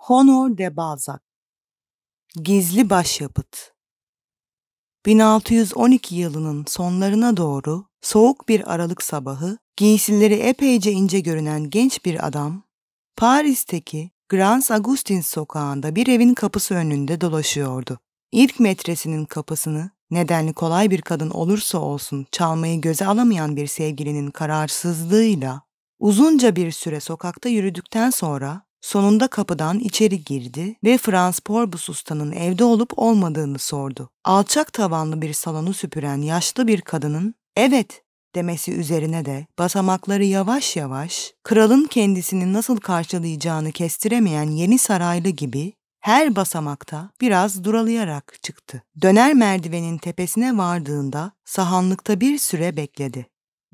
Honor de Balzac Gizli Başyapıt 1612 yılının sonlarına doğru soğuk bir aralık sabahı giysileri epeyce ince görünen genç bir adam Paris'teki Grand Augustin sokağında bir evin kapısı önünde dolaşıyordu. İlk metresinin kapısını nedenli kolay bir kadın olursa olsun çalmayı göze alamayan bir sevgilinin kararsızlığıyla uzunca bir süre sokakta yürüdükten sonra Sonunda kapıdan içeri girdi ve Frans Porbus Usta'nın evde olup olmadığını sordu. Alçak tavanlı bir salonu süpüren yaşlı bir kadının evet demesi üzerine de basamakları yavaş yavaş kralın kendisini nasıl karşılayacağını kestiremeyen yeni saraylı gibi her basamakta biraz duralayarak çıktı. Döner merdivenin tepesine vardığında sahanlıkta bir süre bekledi.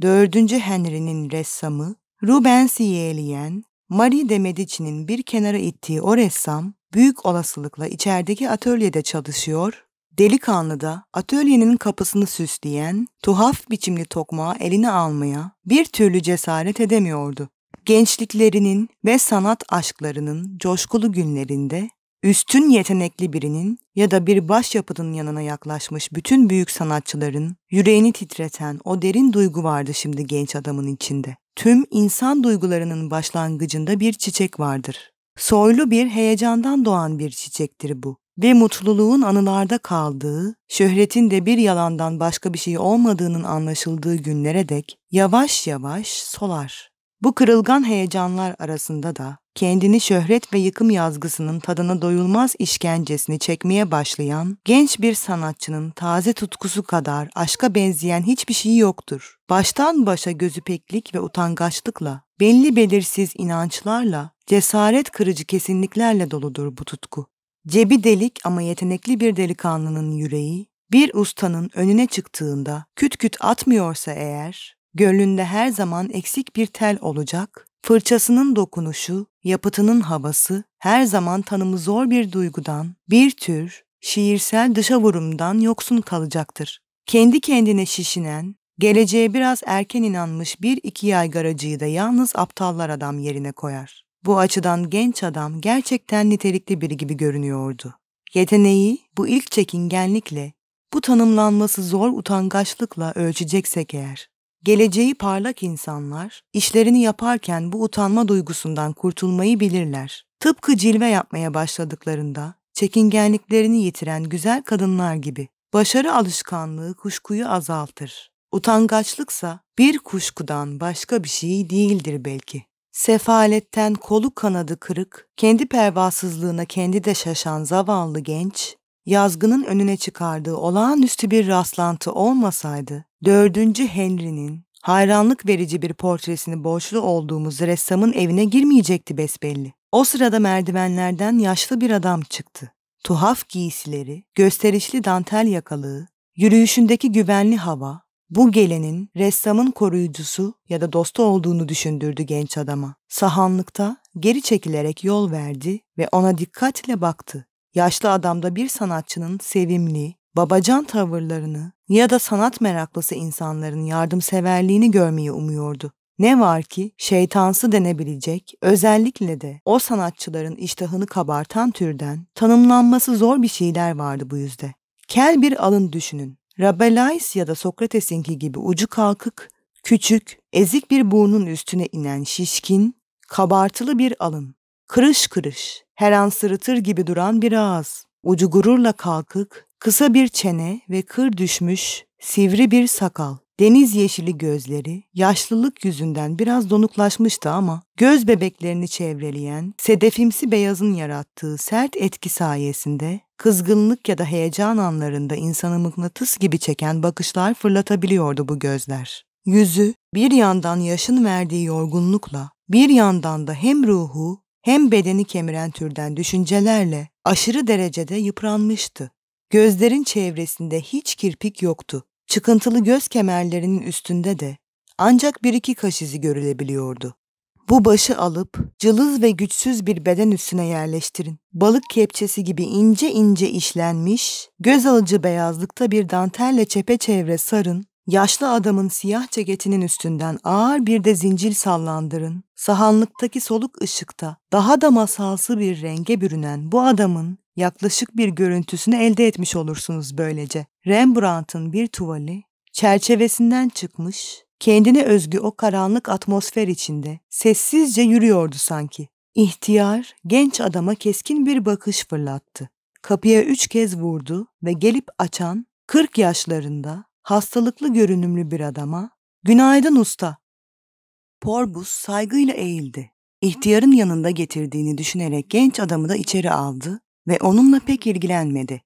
Dördüncü Henry'nin ressamı Rubens'i yeğleyen Marie de Medici'nin bir kenara ittiği o ressam büyük olasılıkla içerideki atölyede çalışıyor, delikanlı da atölyenin kapısını süsleyen tuhaf biçimli tokmağı eline almaya bir türlü cesaret edemiyordu. Gençliklerinin ve sanat aşklarının coşkulu günlerinde üstün yetenekli birinin ya da bir başyapıtın yanına yaklaşmış bütün büyük sanatçıların yüreğini titreten o derin duygu vardı şimdi genç adamın içinde. Tüm insan duygularının başlangıcında bir çiçek vardır. Soylu bir heyecandan doğan bir çiçektir bu ve mutluluğun anılarda kaldığı, şöhretin de bir yalandan başka bir şey olmadığının anlaşıldığı günlere dek yavaş yavaş solar. Bu kırılgan heyecanlar arasında da kendini şöhret ve yıkım yazgısının tadına doyulmaz işkencesini çekmeye başlayan genç bir sanatçının taze tutkusu kadar aşka benzeyen hiçbir şey yoktur. Baştan başa gözü peklik ve utangaçlıkla, belli belirsiz inançlarla, cesaret kırıcı kesinliklerle doludur bu tutku. Cebi delik ama yetenekli bir delikanlının yüreği, bir ustanın önüne çıktığında küt küt atmıyorsa eğer, gönlünde her zaman eksik bir tel olacak, fırçasının dokunuşu, yapıtının havası her zaman tanımı zor bir duygudan, bir tür şiirsel dışa vurumdan yoksun kalacaktır. Kendi kendine şişinen, geleceğe biraz erken inanmış bir iki yaygaracıyı da yalnız aptallar adam yerine koyar. Bu açıdan genç adam gerçekten nitelikli biri gibi görünüyordu. Yeteneği bu ilk çekingenlikle, bu tanımlanması zor utangaçlıkla ölçeceksek eğer, Geleceği parlak insanlar, işlerini yaparken bu utanma duygusundan kurtulmayı bilirler. Tıpkı cilve yapmaya başladıklarında, çekingenliklerini yitiren güzel kadınlar gibi. Başarı alışkanlığı kuşkuyu azaltır. Utangaçlıksa bir kuşkudan başka bir şey değildir belki. Sefaletten kolu kanadı kırık, kendi pervasızlığına kendi de şaşan zavallı genç, yazgının önüne çıkardığı olağanüstü bir rastlantı olmasaydı, dördüncü Henry'nin hayranlık verici bir portresini borçlu olduğumuz ressamın evine girmeyecekti besbelli. O sırada merdivenlerden yaşlı bir adam çıktı. Tuhaf giysileri, gösterişli dantel yakalığı, yürüyüşündeki güvenli hava, bu gelenin ressamın koruyucusu ya da dostu olduğunu düşündürdü genç adama. Sahanlıkta geri çekilerek yol verdi ve ona dikkatle baktı. Yaşlı adamda bir sanatçının sevimli, babacan tavırlarını ya da sanat meraklısı insanların yardımseverliğini görmeyi umuyordu. Ne var ki şeytansı denebilecek, özellikle de o sanatçıların iştahını kabartan türden tanımlanması zor bir şeyler vardı bu yüzde. Kel bir alın düşünün. Rabelais ya da Sokrates'inki gibi ucu kalkık, küçük, ezik bir burnun üstüne inen şişkin, kabartılı bir alın. Kırış kırış, her an sırıtır gibi duran bir ağız. Ucu gururla kalkık, kısa bir çene ve kır düşmüş, sivri bir sakal. Deniz yeşili gözleri, yaşlılık yüzünden biraz donuklaşmıştı ama göz bebeklerini çevreleyen, sedefimsi beyazın yarattığı sert etki sayesinde kızgınlık ya da heyecan anlarında insanı mıknatıs gibi çeken bakışlar fırlatabiliyordu bu gözler. Yüzü bir yandan yaşın verdiği yorgunlukla, bir yandan da hem ruhu hem bedeni kemiren türden düşüncelerle aşırı derecede yıpranmıştı. Gözlerin çevresinde hiç kirpik yoktu. Çıkıntılı göz kemerlerinin üstünde de ancak bir iki kaş izi görülebiliyordu. Bu başı alıp cılız ve güçsüz bir beden üstüne yerleştirin. Balık kepçesi gibi ince ince işlenmiş, göz alıcı beyazlıkta bir dantelle çepeçevre sarın Yaşlı adamın siyah ceketinin üstünden ağır bir de zincir sallandırın. Sahanlıktaki soluk ışıkta daha da masalsı bir renge bürünen bu adamın yaklaşık bir görüntüsünü elde etmiş olursunuz böylece. Rembrandt'ın bir tuvali çerçevesinden çıkmış, kendine özgü o karanlık atmosfer içinde sessizce yürüyordu sanki. İhtiyar, genç adama keskin bir bakış fırlattı. Kapıya üç kez vurdu ve gelip açan, kırk yaşlarında, hastalıklı görünümlü bir adama, ''Günaydın usta.'' Porbus saygıyla eğildi. İhtiyarın yanında getirdiğini düşünerek genç adamı da içeri aldı ve onunla pek ilgilenmedi.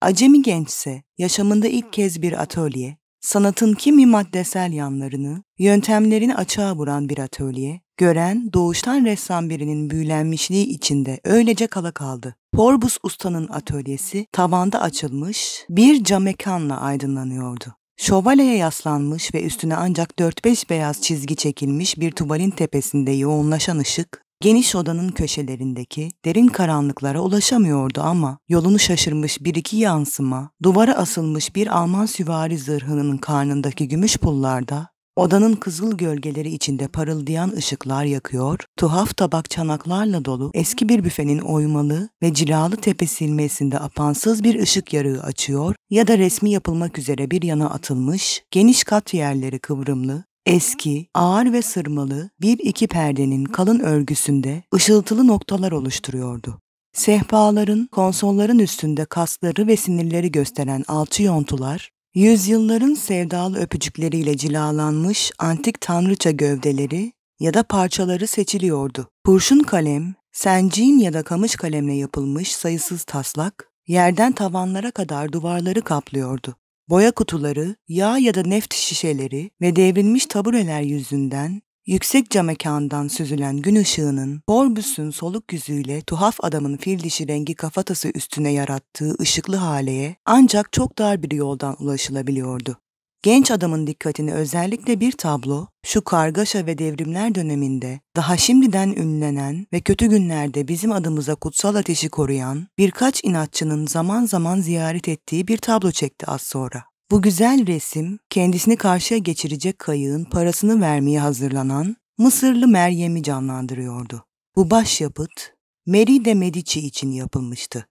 Acemi gençse yaşamında ilk kez bir atölye, sanatın kimi maddesel yanlarını, yöntemlerini açığa vuran bir atölye, gören doğuştan ressam birinin büyülenmişliği içinde öylece kala kaldı. Porbus ustanın atölyesi tavanda açılmış bir cam mekanla aydınlanıyordu. Şövalyeye yaslanmış ve üstüne ancak 4-5 beyaz çizgi çekilmiş bir tuvalin tepesinde yoğunlaşan ışık, geniş odanın köşelerindeki derin karanlıklara ulaşamıyordu ama yolunu şaşırmış bir iki yansıma, duvara asılmış bir Alman süvari zırhının karnındaki gümüş pullarda Odanın kızıl gölgeleri içinde parıldayan ışıklar yakıyor, tuhaf tabak çanaklarla dolu eski bir büfenin oymalı ve cilalı tepe silmesinde apansız bir ışık yarığı açıyor ya da resmi yapılmak üzere bir yana atılmış, geniş kat yerleri kıvrımlı, eski, ağır ve sırmalı bir iki perdenin kalın örgüsünde ışıltılı noktalar oluşturuyordu. Sehpaların, konsolların üstünde kasları ve sinirleri gösteren alçı yontular, Yüzyılların sevdalı öpücükleriyle cilalanmış antik tanrıça gövdeleri ya da parçaları seçiliyordu. Kurşun kalem, sencin ya da kamış kalemle yapılmış sayısız taslak, yerden tavanlara kadar duvarları kaplıyordu. Boya kutuları, yağ ya da neft şişeleri ve devrilmiş tabureler yüzünden Yüksek cam mekandan süzülen gün ışığının Borbus'un soluk yüzüyle tuhaf adamın fil dişi rengi kafatası üstüne yarattığı ışıklı haleye ancak çok dar bir yoldan ulaşılabiliyordu. Genç adamın dikkatini özellikle bir tablo, şu kargaşa ve devrimler döneminde daha şimdiden ünlenen ve kötü günlerde bizim adımıza kutsal ateşi koruyan birkaç inatçının zaman zaman ziyaret ettiği bir tablo çekti az sonra. Bu güzel resim kendisini karşıya geçirecek kayığın parasını vermeye hazırlanan Mısırlı Meryem'i canlandırıyordu. Bu başyapıt Mary de Medici için yapılmıştı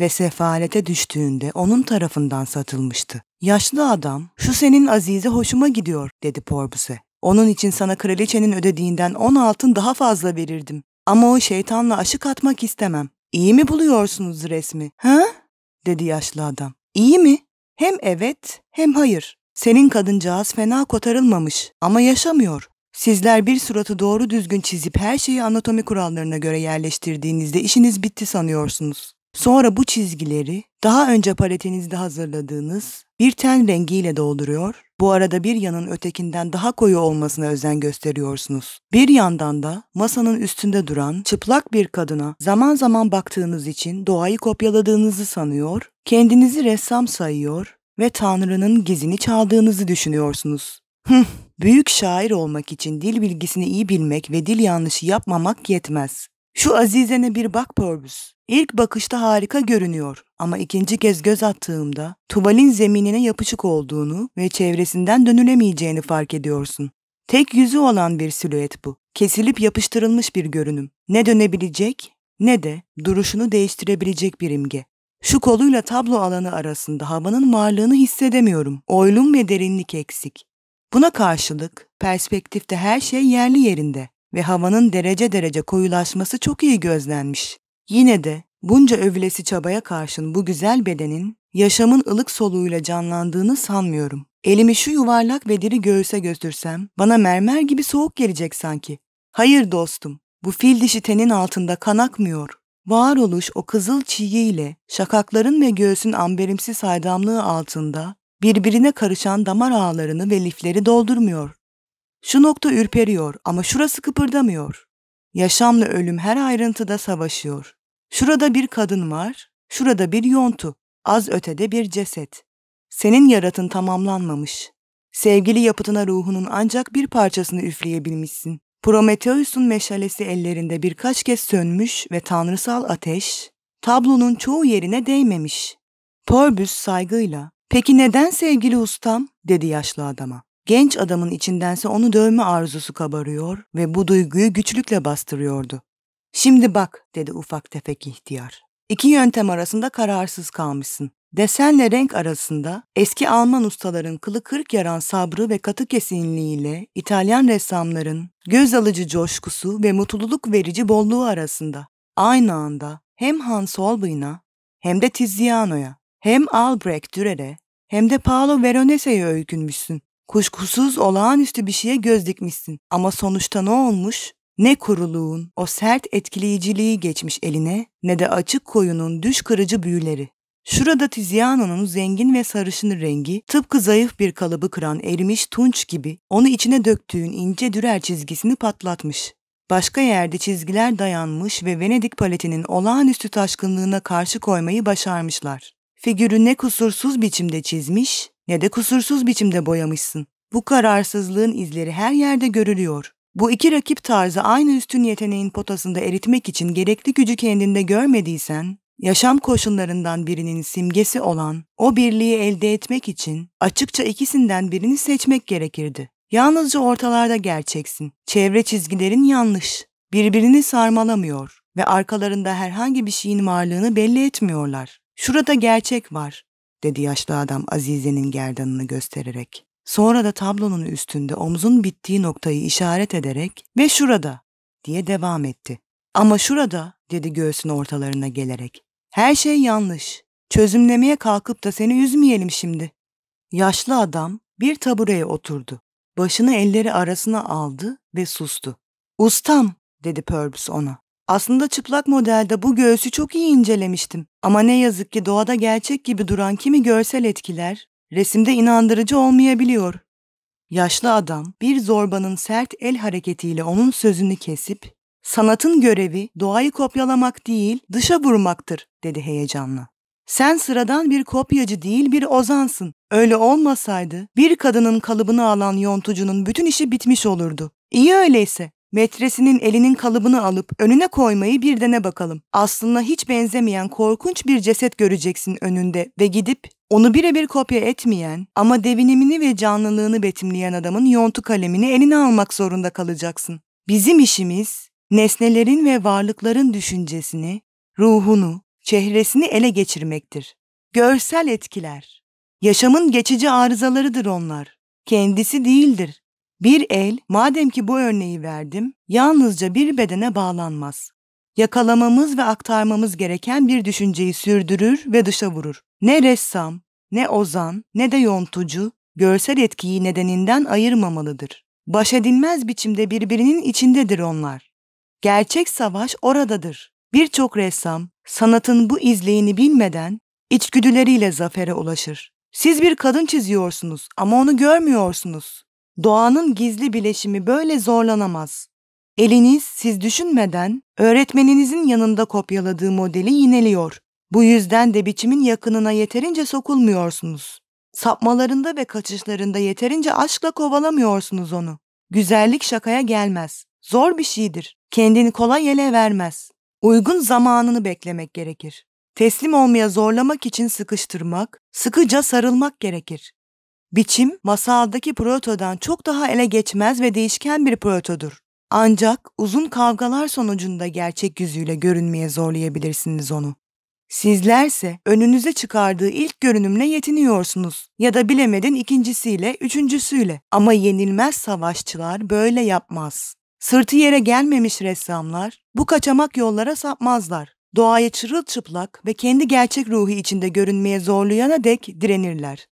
ve sefalete düştüğünde onun tarafından satılmıştı. Yaşlı adam, şu senin Azize hoşuma gidiyor dedi Porbus'e. Onun için sana kraliçenin ödediğinden on altın daha fazla verirdim. Ama o şeytanla aşık atmak istemem. İyi mi buluyorsunuz resmi? Ha? dedi yaşlı adam. İyi mi? Hem evet hem hayır. Senin kadıncağız fena kotarılmamış ama yaşamıyor. Sizler bir suratı doğru düzgün çizip her şeyi anatomi kurallarına göre yerleştirdiğinizde işiniz bitti sanıyorsunuz. Sonra bu çizgileri daha önce paletinizde hazırladığınız bir ten rengiyle dolduruyor, bu arada bir yanın ötekinden daha koyu olmasına özen gösteriyorsunuz. Bir yandan da masanın üstünde duran çıplak bir kadına zaman zaman baktığınız için doğayı kopyaladığınızı sanıyor, kendinizi ressam sayıyor ve Tanrı'nın gizini çaldığınızı düşünüyorsunuz. Hıh, büyük şair olmak için dil bilgisini iyi bilmek ve dil yanlışı yapmamak yetmez. Şu Azize'ne bir bak Porbus. İlk bakışta harika görünüyor ama ikinci kez göz attığımda tuvalin zeminine yapışık olduğunu ve çevresinden dönülemeyeceğini fark ediyorsun. Tek yüzü olan bir silüet bu. Kesilip yapıştırılmış bir görünüm. Ne dönebilecek ne de duruşunu değiştirebilecek bir imge. Şu koluyla tablo alanı arasında havanın varlığını hissedemiyorum. Oylum ve derinlik eksik. Buna karşılık perspektifte her şey yerli yerinde ve havanın derece derece koyulaşması çok iyi gözlenmiş. Yine de bunca övülesi çabaya karşın bu güzel bedenin yaşamın ılık soluğuyla canlandığını sanmıyorum. Elimi şu yuvarlak ve diri göğüse götürsem bana mermer gibi soğuk gelecek sanki. Hayır dostum, bu fil dişi tenin altında kan akmıyor. Varoluş o kızıl çiğiyle şakakların ve göğsün amberimsi saydamlığı altında birbirine karışan damar ağlarını ve lifleri doldurmuyor. Şu nokta ürperiyor ama şurası kıpırdamıyor. Yaşamla ölüm her ayrıntıda savaşıyor. Şurada bir kadın var, şurada bir yontu, az ötede bir ceset. Senin yaratın tamamlanmamış. Sevgili yapıtına ruhunun ancak bir parçasını üfleyebilmişsin. Prometheus'un meşalesi ellerinde birkaç kez sönmüş ve tanrısal ateş, tablonun çoğu yerine değmemiş. Porbus saygıyla, Peki neden sevgili ustam? dedi yaşlı adama. Genç adamın içindense onu dövme arzusu kabarıyor ve bu duyguyu güçlükle bastırıyordu. Şimdi bak dedi ufak tefek ihtiyar. İki yöntem arasında kararsız kalmışsın. Desenle renk arasında eski Alman ustaların kılı kırk yaran sabrı ve katı kesinliğiyle İtalyan ressamların göz alıcı coşkusu ve mutluluk verici bolluğu arasında aynı anda hem Hans Holbein'a hem de Tiziano'ya hem Albrecht Dürer'e hem de Paolo Veronese'ye öykünmüşsün. Kuşkusuz olağanüstü bir şeye göz dikmişsin. Ama sonuçta ne olmuş? Ne kuruluğun, o sert etkileyiciliği geçmiş eline ne de açık koyunun düş kırıcı büyüleri. Şurada Tiziano'nun zengin ve sarışın rengi tıpkı zayıf bir kalıbı kıran erimiş tunç gibi onu içine döktüğün ince dürer çizgisini patlatmış. Başka yerde çizgiler dayanmış ve Venedik paletinin olağanüstü taşkınlığına karşı koymayı başarmışlar. Figürü ne kusursuz biçimde çizmiş ne de kusursuz biçimde boyamışsın. Bu kararsızlığın izleri her yerde görülüyor. Bu iki rakip tarzı aynı üstün yeteneğin potasında eritmek için gerekli gücü kendinde görmediysen, yaşam koşullarından birinin simgesi olan o birliği elde etmek için açıkça ikisinden birini seçmek gerekirdi. Yalnızca ortalarda gerçeksin. Çevre çizgilerin yanlış. Birbirini sarmalamıyor ve arkalarında herhangi bir şeyin varlığını belli etmiyorlar. Şurada gerçek var, dedi yaşlı adam Azize'nin gerdanını göstererek. Sonra da tablonun üstünde omzun bittiği noktayı işaret ederek ve şurada diye devam etti. Ama şurada dedi göğsün ortalarına gelerek. Her şey yanlış. Çözümlemeye kalkıp da seni üzmeyelim şimdi. Yaşlı adam bir tabureye oturdu. Başını elleri arasına aldı ve sustu. Ustam dedi Purvis ona. Aslında çıplak modelde bu göğsü çok iyi incelemiştim. Ama ne yazık ki doğada gerçek gibi duran kimi görsel etkiler resimde inandırıcı olmayabiliyor. Yaşlı adam bir zorbanın sert el hareketiyle onun sözünü kesip sanatın görevi doğayı kopyalamak değil dışa vurmaktır dedi heyecanla. Sen sıradan bir kopyacı değil bir ozansın. Öyle olmasaydı bir kadının kalıbını alan yontucunun bütün işi bitmiş olurdu. İyi öyleyse Metresinin elinin kalıbını alıp önüne koymayı bir dene bakalım. Aslında hiç benzemeyen korkunç bir ceset göreceksin önünde ve gidip onu birebir kopya etmeyen ama devinimini ve canlılığını betimleyen adamın yontu kalemini eline almak zorunda kalacaksın. Bizim işimiz nesnelerin ve varlıkların düşüncesini, ruhunu, çehresini ele geçirmektir. Görsel etkiler. Yaşamın geçici arızalarıdır onlar. Kendisi değildir. Bir el, madem ki bu örneği verdim, yalnızca bir bedene bağlanmaz. Yakalamamız ve aktarmamız gereken bir düşünceyi sürdürür ve dışa vurur. Ne ressam, ne ozan, ne de yontucu, görsel etkiyi nedeninden ayırmamalıdır. Baş edilmez biçimde birbirinin içindedir onlar. Gerçek savaş oradadır. Birçok ressam, sanatın bu izleyini bilmeden içgüdüleriyle zafere ulaşır. Siz bir kadın çiziyorsunuz ama onu görmüyorsunuz. Doğanın gizli bileşimi böyle zorlanamaz. Eliniz siz düşünmeden öğretmeninizin yanında kopyaladığı modeli yineliyor. Bu yüzden de biçimin yakınına yeterince sokulmuyorsunuz. Sapmalarında ve kaçışlarında yeterince aşkla kovalamıyorsunuz onu. Güzellik şakaya gelmez. Zor bir şeydir. Kendini kolay ele vermez. Uygun zamanını beklemek gerekir. Teslim olmaya zorlamak için sıkıştırmak, sıkıca sarılmak gerekir. Biçim masaldaki protodan çok daha ele geçmez ve değişken bir protodur. Ancak uzun kavgalar sonucunda gerçek yüzüyle görünmeye zorlayabilirsiniz onu. Sizlerse önünüze çıkardığı ilk görünümle yetiniyorsunuz ya da bilemedin ikincisiyle, üçüncüsüyle. Ama yenilmez savaşçılar böyle yapmaz. Sırtı yere gelmemiş ressamlar bu kaçamak yollara sapmazlar. Doğaya çırılçıplak ve kendi gerçek ruhu içinde görünmeye zorlayana dek direnirler.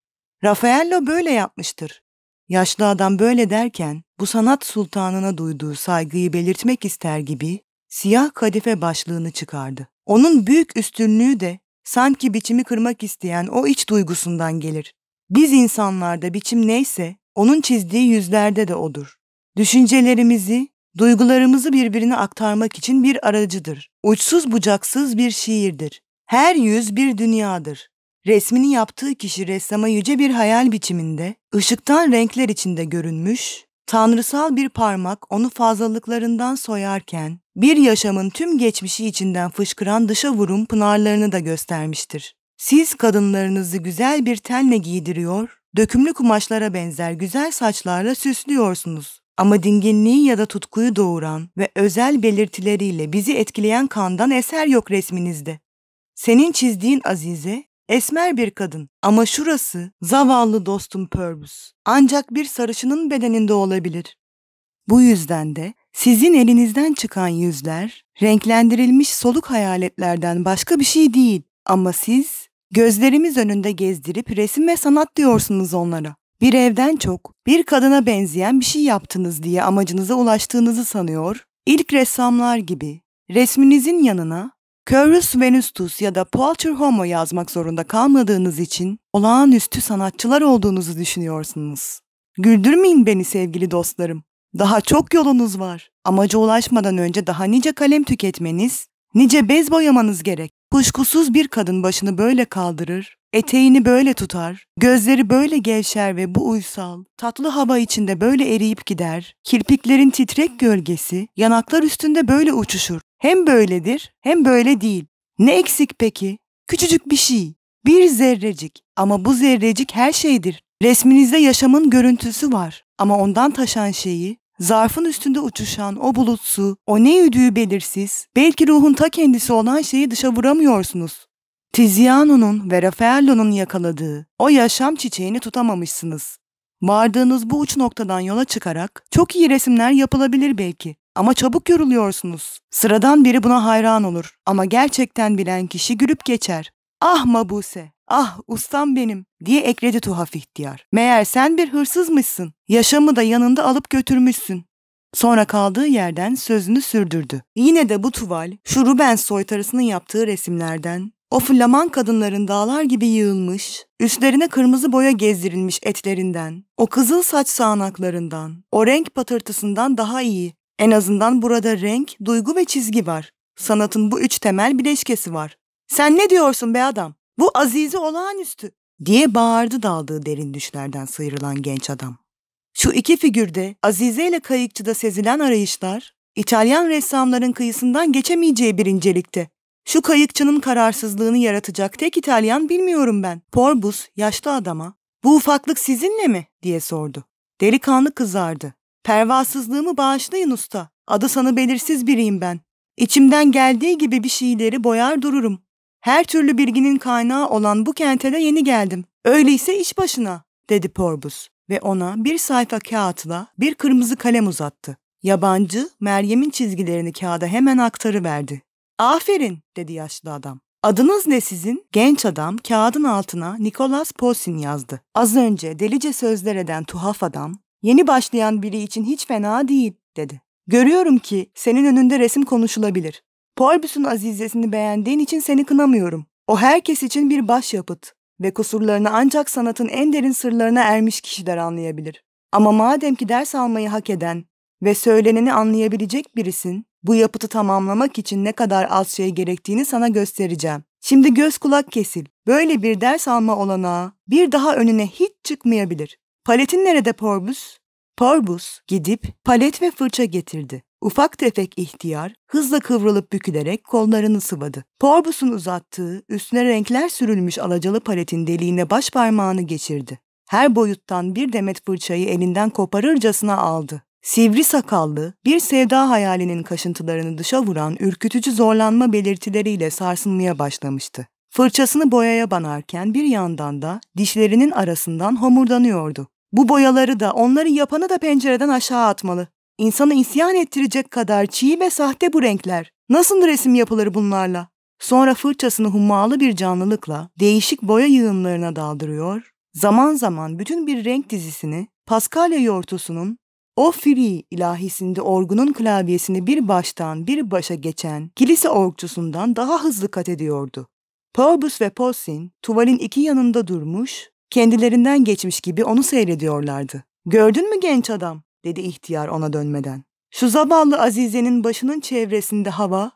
Raffaello böyle yapmıştır. Yaşlı adam böyle derken bu sanat sultanına duyduğu saygıyı belirtmek ister gibi siyah kadife başlığını çıkardı. Onun büyük üstünlüğü de sanki biçimi kırmak isteyen o iç duygusundan gelir. Biz insanlarda biçim neyse onun çizdiği yüzlerde de odur. Düşüncelerimizi, duygularımızı birbirine aktarmak için bir aracıdır. Uçsuz bucaksız bir şiirdir. Her yüz bir dünyadır. Resmini yaptığı kişi ressama yüce bir hayal biçiminde, ışıktan renkler içinde görünmüş, tanrısal bir parmak onu fazlalıklarından soyarken, bir yaşamın tüm geçmişi içinden fışkıran dışa vurum pınarlarını da göstermiştir. Siz kadınlarınızı güzel bir tenle giydiriyor, dökümlü kumaşlara benzer güzel saçlarla süslüyorsunuz. Ama dinginliği ya da tutkuyu doğuran ve özel belirtileriyle bizi etkileyen kandan eser yok resminizde. Senin çizdiğin Azize, esmer bir kadın ama şurası zavallı dostum Pörbüs. Ancak bir sarışının bedeninde olabilir. Bu yüzden de sizin elinizden çıkan yüzler renklendirilmiş soluk hayaletlerden başka bir şey değil. Ama siz gözlerimiz önünde gezdirip resim ve sanat diyorsunuz onlara. Bir evden çok bir kadına benzeyen bir şey yaptınız diye amacınıza ulaştığınızı sanıyor, ilk ressamlar gibi resminizin yanına Körus Venustus ya da Poulter Homo yazmak zorunda kalmadığınız için olağanüstü sanatçılar olduğunuzu düşünüyorsunuz. Güldürmeyin beni sevgili dostlarım. Daha çok yolunuz var. Amaca ulaşmadan önce daha nice kalem tüketmeniz, nice bez boyamanız gerek. Kuşkusuz bir kadın başını böyle kaldırır, eteğini böyle tutar, gözleri böyle gevşer ve bu uysal, tatlı hava içinde böyle eriyip gider, kirpiklerin titrek gölgesi yanaklar üstünde böyle uçuşur. Hem böyledir hem böyle değil. Ne eksik peki? Küçücük bir şey. Bir zerrecik ama bu zerrecik her şeydir. Resminizde yaşamın görüntüsü var ama ondan taşan şeyi Zarfın üstünde uçuşan o bulutsu, o ne üdüğü belirsiz, belki ruhun ta kendisi olan şeyi dışa vuramıyorsunuz. Tiziano'nun ve Raffaello'nun yakaladığı o yaşam çiçeğini tutamamışsınız. Vardığınız bu uç noktadan yola çıkarak çok iyi resimler yapılabilir belki. Ama çabuk yoruluyorsunuz. Sıradan biri buna hayran olur ama gerçekten bilen kişi gülüp geçer. Ah Mabuse, ah ustam benim diye ekledi tuhaf ihtiyar. Meğer sen bir hırsızmışsın. Yaşamı da yanında alıp götürmüşsün. Sonra kaldığı yerden sözünü sürdürdü. Yine de bu tuval, şu Rubens soytarısının yaptığı resimlerden, o flaman kadınların dağlar gibi yığılmış, üstlerine kırmızı boya gezdirilmiş etlerinden, o kızıl saç sağanaklarından, o renk patırtısından daha iyi. En azından burada renk, duygu ve çizgi var. Sanatın bu üç temel bileşkesi var. Sen ne diyorsun be adam? Bu Azize olağanüstü diye bağırdı daldığı derin düşlerden sıyrılan genç adam. Şu iki figürde Azize ile kayıkçıda sezilen arayışlar İtalyan ressamların kıyısından geçemeyeceği bir incelikte. Şu kayıkçının kararsızlığını yaratacak tek İtalyan bilmiyorum ben. Porbus yaşlı adama bu ufaklık sizinle mi diye sordu. Delikanlı kızardı. Pervasızlığımı bağışlayın usta. Adı sanı belirsiz biriyim ben. İçimden geldiği gibi bir şeyleri boyar dururum. Her türlü bilginin kaynağı olan bu kente de yeni geldim. Öyleyse iş başına, dedi Porbus ve ona bir sayfa kağıtla bir kırmızı kalem uzattı. Yabancı, Meryem'in çizgilerini kağıda hemen aktarıverdi. Aferin, dedi yaşlı adam. Adınız ne sizin? Genç adam kağıdın altına Nicholas Posin yazdı. Az önce delice sözler eden tuhaf adam, yeni başlayan biri için hiç fena değil, dedi. Görüyorum ki senin önünde resim konuşulabilir. Porbus'un azizesini beğendiğin için seni kınamıyorum. O herkes için bir başyapıt ve kusurlarını ancak sanatın en derin sırlarına ermiş kişiler anlayabilir. Ama madem ki ders almayı hak eden ve söyleneni anlayabilecek birisin, bu yapıtı tamamlamak için ne kadar az şey gerektiğini sana göstereceğim. Şimdi göz kulak kesil. Böyle bir ders alma olanağı bir daha önüne hiç çıkmayabilir. Paletin nerede Porbus? Porbus gidip palet ve fırça getirdi. Ufak tefek ihtiyar hızla kıvrılıp bükülerek kollarını sıvadı. Porbus'un uzattığı, üstüne renkler sürülmüş alacalı paletin deliğine baş parmağını geçirdi. Her boyuttan bir demet fırçayı elinden koparırcasına aldı. Sivri sakallı, bir sevda hayalinin kaşıntılarını dışa vuran ürkütücü zorlanma belirtileriyle sarsılmaya başlamıştı. Fırçasını boyaya banarken bir yandan da dişlerinin arasından homurdanıyordu. Bu boyaları da onları yapanı da pencereden aşağı atmalı. İnsanı isyan ettirecek kadar çiğ ve sahte bu renkler. Nasıl resim yapılır bunlarla? Sonra fırçasını hummalı bir canlılıkla değişik boya yığınlarına daldırıyor, zaman zaman bütün bir renk dizisini Paskalya yortusunun o free ilahisinde orgunun klavyesini bir baştan bir başa geçen kilise orgçusundan daha hızlı kat ediyordu. Porbus ve Posin tuvalin iki yanında durmuş, kendilerinden geçmiş gibi onu seyrediyorlardı. Gördün mü genç adam? dedi ihtiyar ona dönmeden. Şu zavallı Azize'nin başının çevresinde hava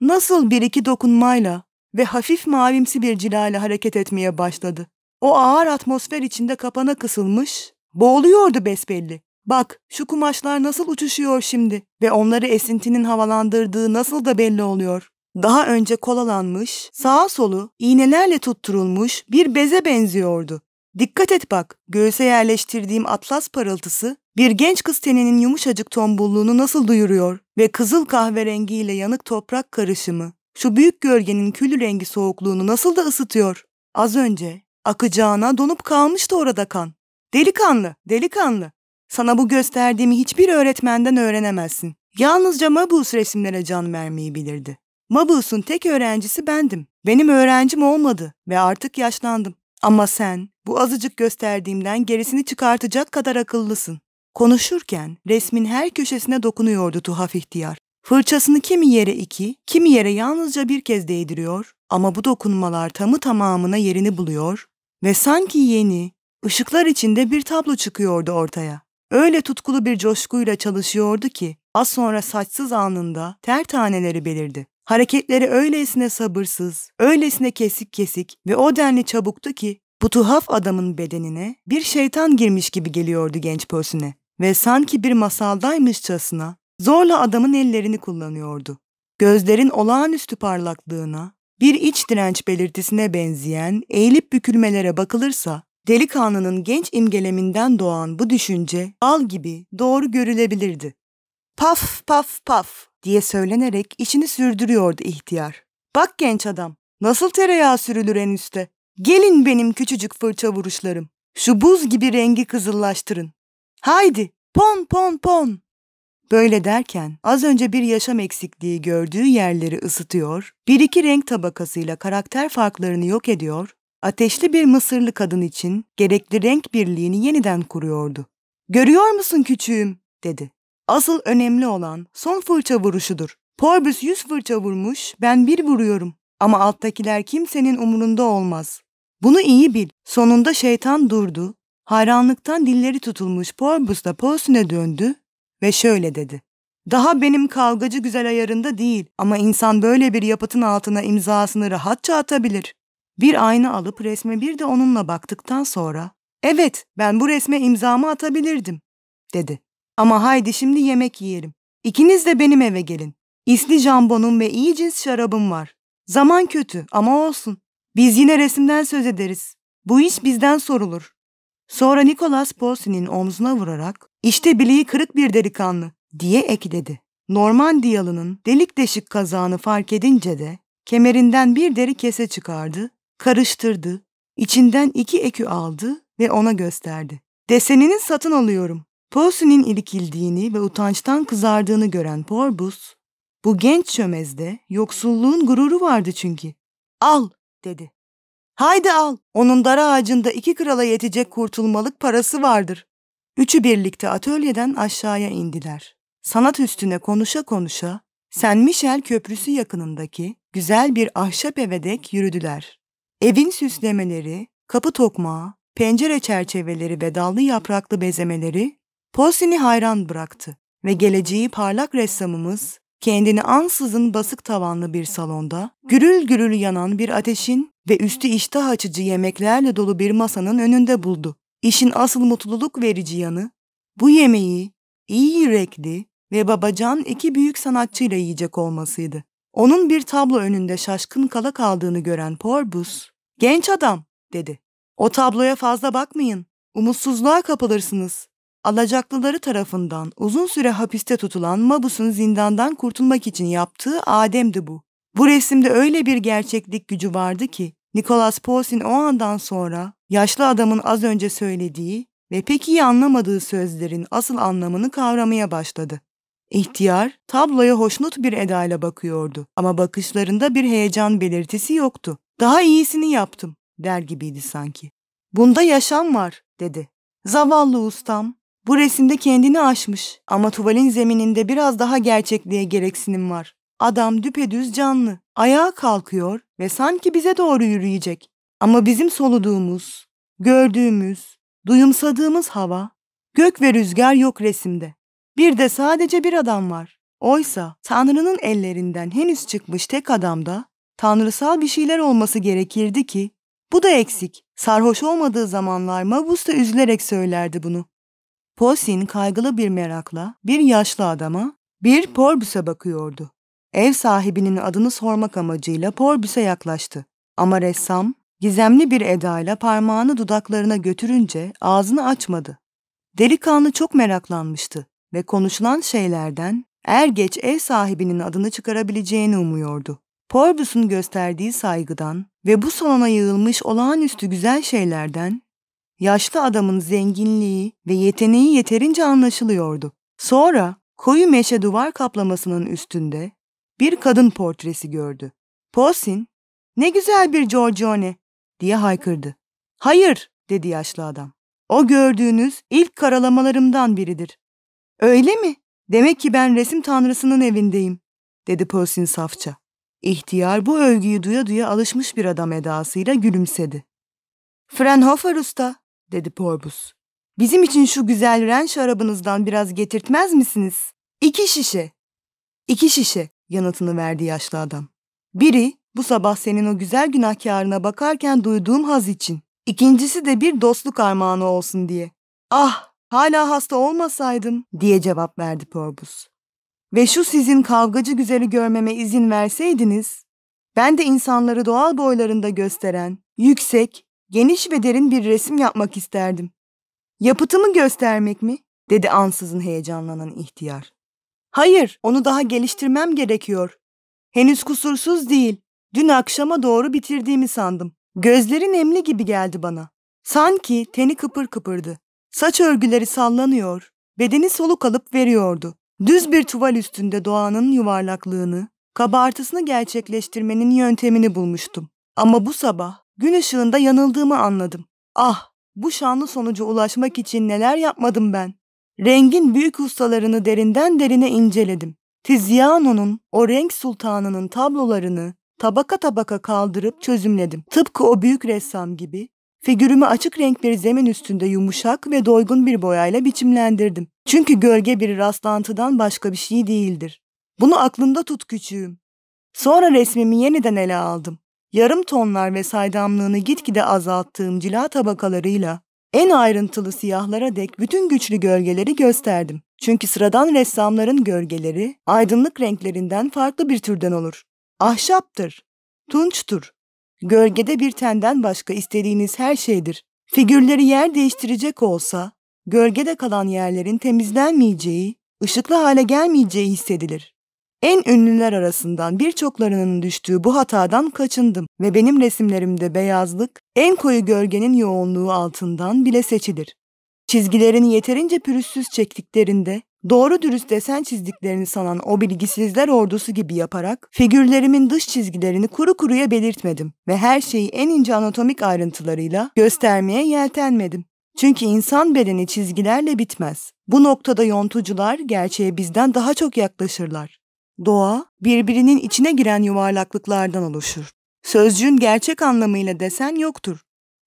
nasıl bir iki dokunmayla ve hafif mavimsi bir cilayla hareket etmeye başladı. O ağır atmosfer içinde kapana kısılmış, boğuluyordu besbelli. Bak şu kumaşlar nasıl uçuşuyor şimdi ve onları esintinin havalandırdığı nasıl da belli oluyor. Daha önce kolalanmış, sağa solu iğnelerle tutturulmuş bir beze benziyordu. Dikkat et bak, göğüse yerleştirdiğim atlas parıltısı bir genç kız teninin yumuşacık tombulluğunu nasıl duyuruyor ve kızıl kahverengiyle yanık toprak karışımı şu büyük gölgenin külü rengi soğukluğunu nasıl da ısıtıyor. Az önce akacağına donup kalmıştı orada kan. Delikanlı, delikanlı. Sana bu gösterdiğimi hiçbir öğretmenden öğrenemezsin. Yalnızca Mabus resimlere can vermeyi bilirdi. Mabus'un tek öğrencisi bendim. Benim öğrencim olmadı ve artık yaşlandım. Ama sen bu azıcık gösterdiğimden gerisini çıkartacak kadar akıllısın. Konuşurken resmin her köşesine dokunuyordu tuhaf ihtiyar. Fırçasını kimi yere iki, kimi yere yalnızca bir kez değdiriyor ama bu dokunmalar tamı tamamına yerini buluyor ve sanki yeni, ışıklar içinde bir tablo çıkıyordu ortaya. Öyle tutkulu bir coşkuyla çalışıyordu ki az sonra saçsız anında ter taneleri belirdi. Hareketleri öylesine sabırsız, öylesine kesik kesik ve o denli çabuktu ki bu tuhaf adamın bedenine bir şeytan girmiş gibi geliyordu genç Pörsüne ve sanki bir masaldaymışçasına zorla adamın ellerini kullanıyordu. Gözlerin olağanüstü parlaklığına, bir iç direnç belirtisine benzeyen eğilip bükülmelere bakılırsa, delikanlının genç imgeleminden doğan bu düşünce al gibi doğru görülebilirdi. Paf paf paf diye söylenerek işini sürdürüyordu ihtiyar. Bak genç adam, nasıl tereyağı sürülür en üste. Gelin benim küçücük fırça vuruşlarım. Şu buz gibi rengi kızıllaştırın. Haydi, pon pon pon. Böyle derken az önce bir yaşam eksikliği gördüğü yerleri ısıtıyor, bir iki renk tabakasıyla karakter farklarını yok ediyor, ateşli bir Mısırlı kadın için gerekli renk birliğini yeniden kuruyordu. Görüyor musun küçüğüm, dedi. Asıl önemli olan son fırça vuruşudur. Porbus yüz fırça vurmuş, ben bir vuruyorum. Ama alttakiler kimsenin umurunda olmaz. Bunu iyi bil. Sonunda şeytan durdu. Hayranlıktan dilleri tutulmuş Porbus da Pauls'üne döndü ve şöyle dedi. Daha benim kavgacı güzel ayarında değil ama insan böyle bir yapıtın altına imzasını rahatça atabilir. Bir ayna alıp resme bir de onunla baktıktan sonra evet ben bu resme imzamı atabilirdim dedi. Ama haydi şimdi yemek yiyelim. İkiniz de benim eve gelin. İsli jambonum ve iyi cins şarabım var. Zaman kötü ama olsun. Biz yine resimden söz ederiz. Bu iş bizden sorulur. Sonra Nicholas Posey'nin omzuna vurarak işte bileği kırık bir delikanlı diye ekledi. Normandiyalı'nın delik deşik kazağını fark edince de kemerinden bir deri kese çıkardı, karıştırdı, içinden iki ekü aldı ve ona gösterdi. Desenini satın alıyorum. Posey'nin irkildiğini ve utançtan kızardığını gören Porbus, bu genç çömezde yoksulluğun gururu vardı çünkü. Al dedi. Haydi al, onun dar ağacında iki krala yetecek kurtulmalık parası vardır. Üçü birlikte atölyeden aşağıya indiler. Sanat üstüne konuşa konuşa Sen Michel Köprüsü yakınındaki güzel bir ahşap eve dek yürüdüler. Evin süslemeleri, kapı tokmağı, pencere çerçeveleri ve dallı yapraklı bezemeleri Posini hayran bıraktı ve geleceği parlak ressamımız kendini ansızın basık tavanlı bir salonda, gürül gürül yanan bir ateşin ve üstü iştah açıcı yemeklerle dolu bir masanın önünde buldu. İşin asıl mutluluk verici yanı, bu yemeği iyi yürekli ve babacan iki büyük sanatçıyla yiyecek olmasıydı. Onun bir tablo önünde şaşkın kala kaldığını gören Porbus, ''Genç adam'' dedi. ''O tabloya fazla bakmayın, umutsuzluğa kapılırsınız. Alacaklıları tarafından uzun süre hapiste tutulan Mabus'un zindandan kurtulmak için yaptığı Adem'di bu. Bu resimde öyle bir gerçeklik gücü vardı ki Nicholas Paulson o andan sonra yaşlı adamın az önce söylediği ve pek iyi anlamadığı sözlerin asıl anlamını kavramaya başladı. İhtiyar tabloya hoşnut bir edayla bakıyordu ama bakışlarında bir heyecan belirtisi yoktu. Daha iyisini yaptım der gibiydi sanki. Bunda yaşam var dedi. Zavallı ustam bu resimde kendini aşmış ama tuvalin zemininde biraz daha gerçekliğe gereksinim var. Adam düpedüz canlı, ayağa kalkıyor ve sanki bize doğru yürüyecek. Ama bizim soluduğumuz, gördüğümüz, duyumsadığımız hava, gök ve rüzgar yok resimde. Bir de sadece bir adam var. Oysa Tanrı'nın ellerinden henüz çıkmış tek adamda tanrısal bir şeyler olması gerekirdi ki bu da eksik. Sarhoş olmadığı zamanlar Mabus da üzülerek söylerdi bunu. Posin kaygılı bir merakla bir yaşlı adama, bir Porbus'a bakıyordu. ev sahibinin adını sormak amacıyla Porbüs'e yaklaştı. Ama ressam gizemli bir edayla parmağını dudaklarına götürünce ağzını açmadı. Delikanlı çok meraklanmıştı ve konuşulan şeylerden er geç ev sahibinin adını çıkarabileceğini umuyordu. Porbus'un gösterdiği saygıdan ve bu salona yığılmış olağanüstü güzel şeylerden yaşlı adamın zenginliği ve yeteneği yeterince anlaşılıyordu. Sonra koyu meşe duvar kaplamasının üstünde bir kadın portresi gördü. Posin, ne güzel bir Giorgione diye haykırdı. Hayır dedi yaşlı adam. O gördüğünüz ilk karalamalarımdan biridir. Öyle mi? Demek ki ben resim tanrısının evindeyim dedi Posin safça. İhtiyar bu övgüyü duya duya alışmış bir adam edasıyla gülümsedi. Fraunhofer usta dedi Porbus. Bizim için şu güzel ren şarabınızdan biraz getirtmez misiniz? İki şişe. İki şişe yanıtını verdi yaşlı adam. Biri bu sabah senin o güzel günahkarına bakarken duyduğum haz için. İkincisi de bir dostluk armağanı olsun diye. Ah hala hasta olmasaydım diye cevap verdi Porbus. Ve şu sizin kavgacı güzeli görmeme izin verseydiniz, ben de insanları doğal boylarında gösteren, yüksek, geniş ve derin bir resim yapmak isterdim. Yapıtımı göstermek mi? dedi ansızın heyecanlanan ihtiyar. Hayır, onu daha geliştirmem gerekiyor. Henüz kusursuz değil. Dün akşama doğru bitirdiğimi sandım. Gözleri nemli gibi geldi bana. Sanki teni kıpır kıpırdı. Saç örgüleri sallanıyor, bedeni soluk alıp veriyordu. Düz bir tuval üstünde doğanın yuvarlaklığını, kabartısını gerçekleştirmenin yöntemini bulmuştum. Ama bu sabah gün ışığında yanıldığımı anladım. Ah, bu şanlı sonuca ulaşmak için neler yapmadım ben. Rengin büyük ustalarını derinden derine inceledim. Tiziano'nun o renk sultanının tablolarını tabaka tabaka kaldırıp çözümledim. Tıpkı o büyük ressam gibi figürümü açık renk bir zemin üstünde yumuşak ve doygun bir boyayla biçimlendirdim. Çünkü gölge bir rastlantıdan başka bir şey değildir. Bunu aklında tut küçüğüm. Sonra resmimi yeniden ele aldım. Yarım tonlar ve saydamlığını gitgide azalttığım cila tabakalarıyla en ayrıntılı siyahlara dek bütün güçlü gölgeleri gösterdim. Çünkü sıradan ressamların gölgeleri aydınlık renklerinden farklı bir türden olur. Ahşaptır, tunçtur. Gölgede bir tenden başka istediğiniz her şeydir. Figürleri yer değiştirecek olsa, gölgede kalan yerlerin temizlenmeyeceği, ışıklı hale gelmeyeceği hissedilir. En ünlüler arasından birçoklarının düştüğü bu hatadan kaçındım ve benim resimlerimde beyazlık en koyu gölgenin yoğunluğu altından bile seçilir. Çizgilerini yeterince pürüzsüz çektiklerinde doğru dürüst desen çizdiklerini sanan o bilgisizler ordusu gibi yaparak figürlerimin dış çizgilerini kuru kuruya belirtmedim ve her şeyi en ince anatomik ayrıntılarıyla göstermeye yeltenmedim. Çünkü insan bedeni çizgilerle bitmez. Bu noktada yontucular gerçeğe bizden daha çok yaklaşırlar. Doğa birbirinin içine giren yuvarlaklıklardan oluşur. Sözcüğün gerçek anlamıyla desen yoktur.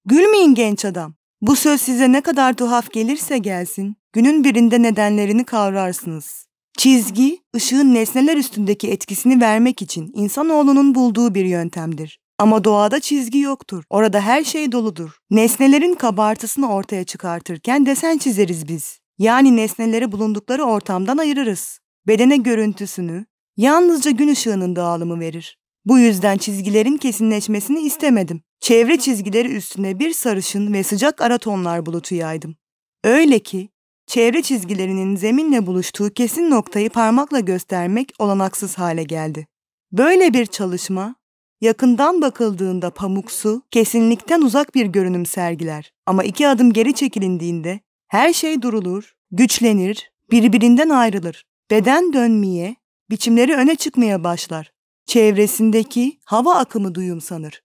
Gülmeyin genç adam. Bu söz size ne kadar tuhaf gelirse gelsin, günün birinde nedenlerini kavrarsınız. Çizgi, ışığın nesneler üstündeki etkisini vermek için insanoğlunun bulduğu bir yöntemdir. Ama doğada çizgi yoktur. Orada her şey doludur. Nesnelerin kabartısını ortaya çıkartırken desen çizeriz biz. Yani nesneleri bulundukları ortamdan ayırırız. Bedene görüntüsünü, Yalnızca gün ışığının dağılımı verir. Bu yüzden çizgilerin kesinleşmesini istemedim. Çevre çizgileri üstüne bir sarışın ve sıcak ara tonlar bulutu yaydım. Öyle ki çevre çizgilerinin zeminle buluştuğu kesin noktayı parmakla göstermek olanaksız hale geldi. Böyle bir çalışma yakından bakıldığında pamuksu, kesinlikten uzak bir görünüm sergiler. Ama iki adım geri çekilindiğinde her şey durulur, güçlenir, birbirinden ayrılır. Beden dönmeye, biçimleri öne çıkmaya başlar. Çevresindeki hava akımı duyum sanır.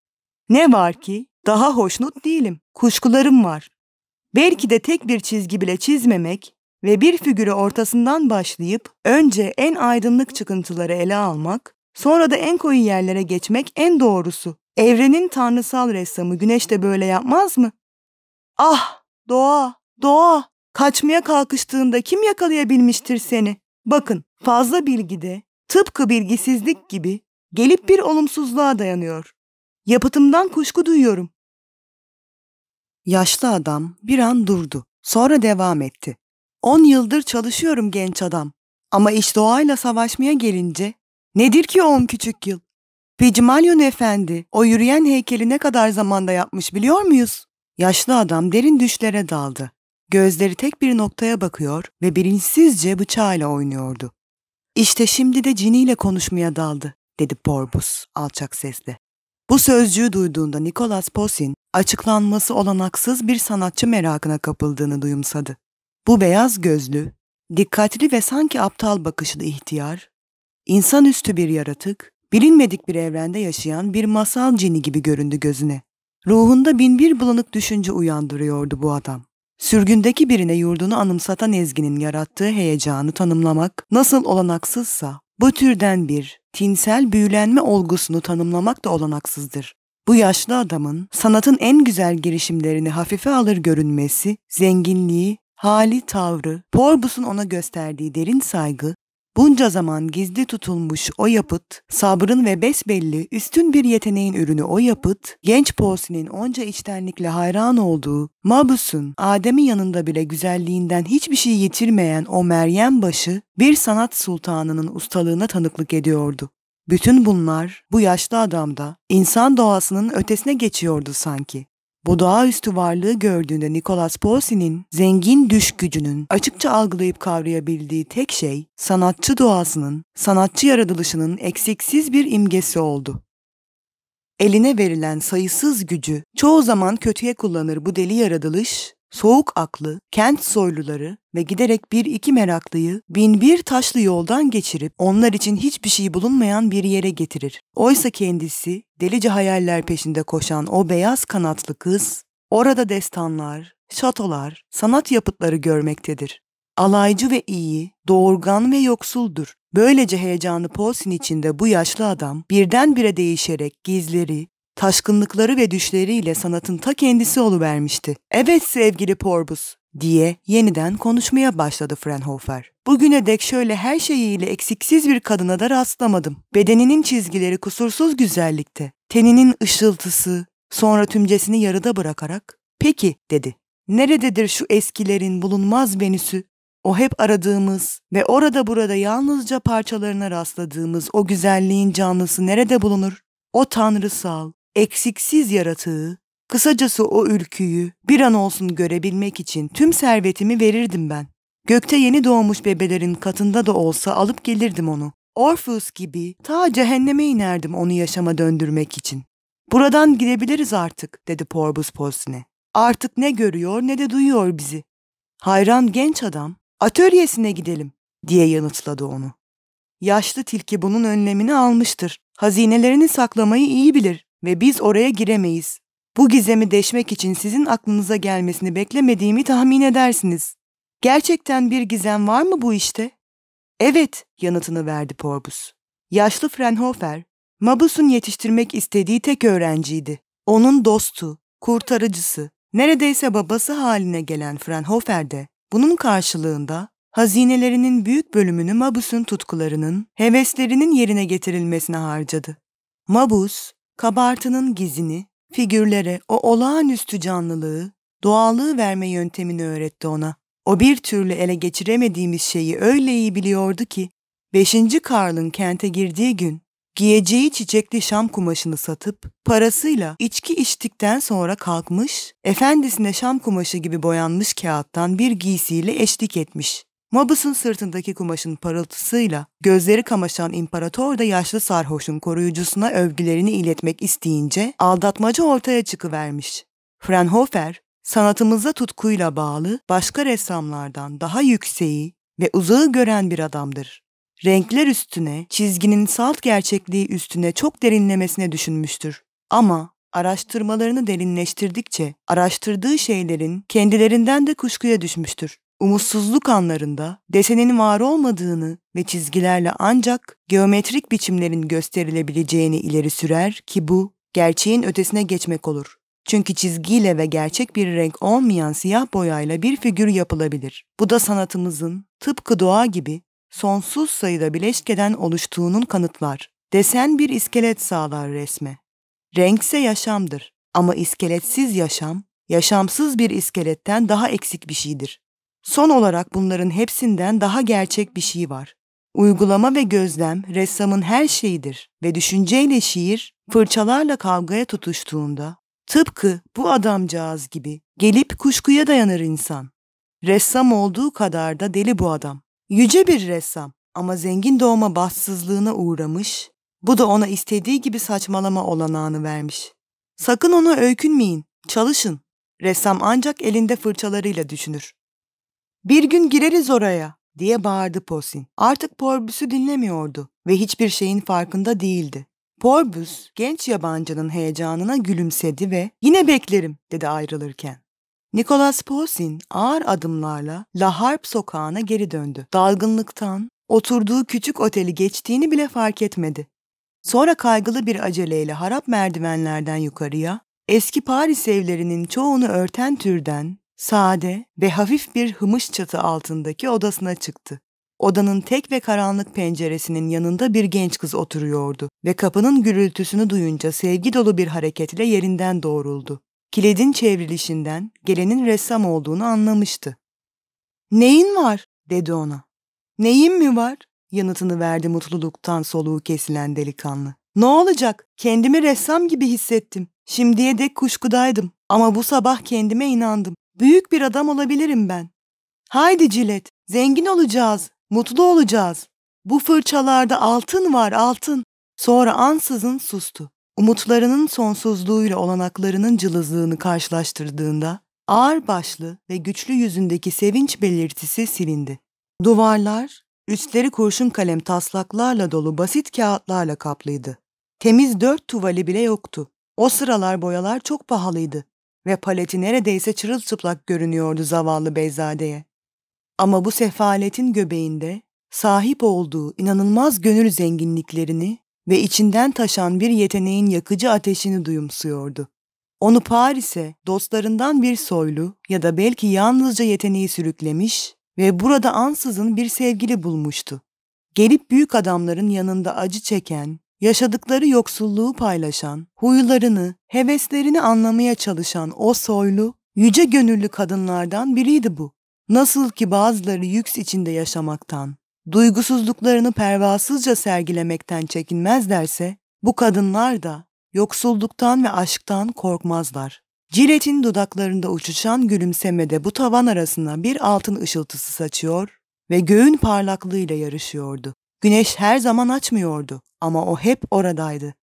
Ne var ki daha hoşnut değilim. Kuşkularım var. Belki de tek bir çizgi bile çizmemek ve bir figürü ortasından başlayıp önce en aydınlık çıkıntıları ele almak, sonra da en koyu yerlere geçmek en doğrusu. Evrenin tanrısal ressamı Güneş de böyle yapmaz mı? Ah, doğa, doğa, kaçmaya kalkıştığında kim yakalayabilmiştir seni? Bakın, fazla bilgi de tıpkı bilgisizlik gibi gelip bir olumsuzluğa dayanıyor. Yapıtımdan kuşku duyuyorum. Yaşlı adam bir an durdu. Sonra devam etti. On yıldır çalışıyorum genç adam. Ama iş doğayla savaşmaya gelince Nedir ki on küçük yıl? Pigmalyon Efendi o yürüyen heykeli ne kadar zamanda yapmış biliyor muyuz? Yaşlı adam derin düşlere daldı. Gözleri tek bir noktaya bakıyor ve bilinçsizce bıçağıyla oynuyordu. İşte şimdi de ciniyle konuşmaya daldı, dedi Porbus alçak sesle. Bu sözcüğü duyduğunda Nicholas Posin, açıklanması olanaksız bir sanatçı merakına kapıldığını duyumsadı. Bu beyaz gözlü, dikkatli ve sanki aptal bakışlı ihtiyar, insanüstü bir yaratık, bilinmedik bir evrende yaşayan bir masal cini gibi göründü gözüne. Ruhunda binbir bulanık düşünce uyandırıyordu bu adam. Sürgündeki birine yurdunu anımsatan Ezgi'nin yarattığı heyecanı tanımlamak nasıl olanaksızsa, bu türden bir tinsel büyülenme olgusunu tanımlamak da olanaksızdır. Bu yaşlı adamın sanatın en güzel girişimlerini hafife alır görünmesi, zenginliği, hali, tavrı, Porbus'un ona gösterdiği derin saygı Bunca zaman gizli tutulmuş o yapıt, sabrın ve besbelli üstün bir yeteneğin ürünü o yapıt, genç Porsi'nin onca içtenlikle hayran olduğu, Mabus'un Adem'in yanında bile güzelliğinden hiçbir şey yitirmeyen o Meryem başı, bir sanat sultanının ustalığına tanıklık ediyordu. Bütün bunlar bu yaşlı adamda insan doğasının ötesine geçiyordu sanki. Bu doğaüstü varlığı gördüğünde Nicolas Porsi'nin zengin düş gücünün açıkça algılayıp kavrayabildiği tek şey sanatçı doğasının, sanatçı yaratılışının eksiksiz bir imgesi oldu. Eline verilen sayısız gücü çoğu zaman kötüye kullanır bu deli yaratılış, soğuk aklı, kent soyluları ve giderek bir iki meraklıyı bin bir taşlı yoldan geçirip onlar için hiçbir şey bulunmayan bir yere getirir. Oysa kendisi delice hayaller peşinde koşan o beyaz kanatlı kız orada destanlar, şatolar, sanat yapıtları görmektedir. Alaycı ve iyi, doğurgan ve yoksuldur. Böylece heyecanı Paulsin içinde bu yaşlı adam birdenbire değişerek gizleri, taşkınlıkları ve düşleriyle sanatın ta kendisi oluvermişti. Evet sevgili Porbus, diye yeniden konuşmaya başladı Fraunhofer. Bugüne dek şöyle her şeyiyle eksiksiz bir kadına da rastlamadım. Bedeninin çizgileri kusursuz güzellikte. Teninin ışıltısı, sonra tümcesini yarıda bırakarak, peki dedi. Nerededir şu eskilerin bulunmaz Venüs'ü? O hep aradığımız ve orada burada yalnızca parçalarına rastladığımız o güzelliğin canlısı nerede bulunur? O tanrısal, eksiksiz yaratığı, kısacası o ülküyü bir an olsun görebilmek için tüm servetimi verirdim ben. Gökte yeni doğmuş bebelerin katında da olsa alıp gelirdim onu. Orpheus gibi ta cehenneme inerdim onu yaşama döndürmek için. Buradan gidebiliriz artık dedi Porbus Posine. Artık ne görüyor ne de duyuyor bizi. Hayran genç adam atölyesine gidelim diye yanıtladı onu. Yaşlı tilki bunun önlemini almıştır. Hazinelerini saklamayı iyi bilir ve biz oraya giremeyiz. Bu gizemi deşmek için sizin aklınıza gelmesini beklemediğimi tahmin edersiniz. Gerçekten bir gizem var mı bu işte? Evet, yanıtını verdi Porbus. Yaşlı Fraunhofer, Mabus'un yetiştirmek istediği tek öğrenciydi. Onun dostu, kurtarıcısı, neredeyse babası haline gelen Fraunhofer de bunun karşılığında hazinelerinin büyük bölümünü Mabus'un tutkularının, heveslerinin yerine getirilmesine harcadı. Mabus, kabartının gizini, figürlere o olağanüstü canlılığı, doğallığı verme yöntemini öğretti ona. O bir türlü ele geçiremediğimiz şeyi öyle iyi biliyordu ki, beşinci Karl'ın kente girdiği gün, giyeceği çiçekli şam kumaşını satıp, parasıyla içki içtikten sonra kalkmış, efendisine şam kumaşı gibi boyanmış kağıttan bir giysiyle eşlik etmiş. Mabus'un sırtındaki kumaşın parıltısıyla gözleri kamaşan imparator da yaşlı sarhoşun koruyucusuna övgülerini iletmek isteyince aldatmaca ortaya çıkıvermiş. Fraunhofer, sanatımıza tutkuyla bağlı başka ressamlardan daha yükseği ve uzağı gören bir adamdır. Renkler üstüne, çizginin salt gerçekliği üstüne çok derinlemesine düşünmüştür. Ama araştırmalarını derinleştirdikçe araştırdığı şeylerin kendilerinden de kuşkuya düşmüştür. Umutsuzluk anlarında desenin var olmadığını ve çizgilerle ancak geometrik biçimlerin gösterilebileceğini ileri sürer ki bu gerçeğin ötesine geçmek olur. Çünkü çizgiyle ve gerçek bir renk olmayan siyah boyayla bir figür yapılabilir. Bu da sanatımızın tıpkı doğa gibi sonsuz sayıda bileşkeden oluştuğunun kanıtlar. Desen bir iskelet sağlar resme. Renkse yaşamdır ama iskeletsiz yaşam, yaşamsız bir iskeletten daha eksik bir şeydir. Son olarak bunların hepsinden daha gerçek bir şey var. Uygulama ve gözlem ressamın her şeyidir ve düşünceyle şiir fırçalarla kavgaya tutuştuğunda tıpkı bu adamcağız gibi gelip kuşkuya dayanır insan. Ressam olduğu kadar da deli bu adam. Yüce bir ressam ama zengin doğma bahtsızlığına uğramış, bu da ona istediği gibi saçmalama olanağını vermiş. Sakın ona öykünmeyin, çalışın. Ressam ancak elinde fırçalarıyla düşünür. Bir gün gireriz oraya diye bağırdı Posin. Artık Porbüs'ü dinlemiyordu ve hiçbir şeyin farkında değildi. Porbus genç yabancının heyecanına gülümsedi ve yine beklerim dedi ayrılırken. Nicholas Posin ağır adımlarla La Harp sokağına geri döndü. Dalgınlıktan oturduğu küçük oteli geçtiğini bile fark etmedi. Sonra kaygılı bir aceleyle harap merdivenlerden yukarıya, eski Paris evlerinin çoğunu örten türden, sade ve hafif bir hımış çatı altındaki odasına çıktı. Odanın tek ve karanlık penceresinin yanında bir genç kız oturuyordu ve kapının gürültüsünü duyunca sevgi dolu bir hareketle yerinden doğruldu. Kilidin çevrilişinden gelenin ressam olduğunu anlamıştı. ''Neyin var?'' dedi ona. ''Neyim mi var?'' yanıtını verdi mutluluktan soluğu kesilen delikanlı. ''Ne olacak? Kendimi ressam gibi hissettim. Şimdiye dek kuşkudaydım ama bu sabah kendime inandım. Büyük bir adam olabilirim ben. Haydi Cilet, zengin olacağız, mutlu olacağız. Bu fırçalarda altın var, altın. Sonra ansızın sustu. Umutlarının sonsuzluğuyla olanaklarının cılızlığını karşılaştırdığında ağır başlı ve güçlü yüzündeki sevinç belirtisi silindi. Duvarlar, üstleri kurşun kalem taslaklarla dolu basit kağıtlarla kaplıydı. Temiz dört tuvali bile yoktu. O sıralar boyalar çok pahalıydı ve paleti neredeyse çırılçıplak görünüyordu zavallı Beyzade'ye. Ama bu sefaletin göbeğinde sahip olduğu inanılmaz gönül zenginliklerini ve içinden taşan bir yeteneğin yakıcı ateşini duyumsuyordu. Onu Paris'e dostlarından bir soylu ya da belki yalnızca yeteneği sürüklemiş ve burada ansızın bir sevgili bulmuştu. Gelip büyük adamların yanında acı çeken, yaşadıkları yoksulluğu paylaşan, huylarını, heveslerini anlamaya çalışan o soylu, yüce gönüllü kadınlardan biriydi bu. Nasıl ki bazıları yüks içinde yaşamaktan, duygusuzluklarını pervasızca sergilemekten çekinmezlerse, bu kadınlar da yoksulluktan ve aşktan korkmazlar. Cilet'in dudaklarında uçuşan gülümsemede bu tavan arasına bir altın ışıltısı saçıyor ve göğün parlaklığıyla yarışıyordu. Güneş her zaman açmıyordu ama o hep oradaydı.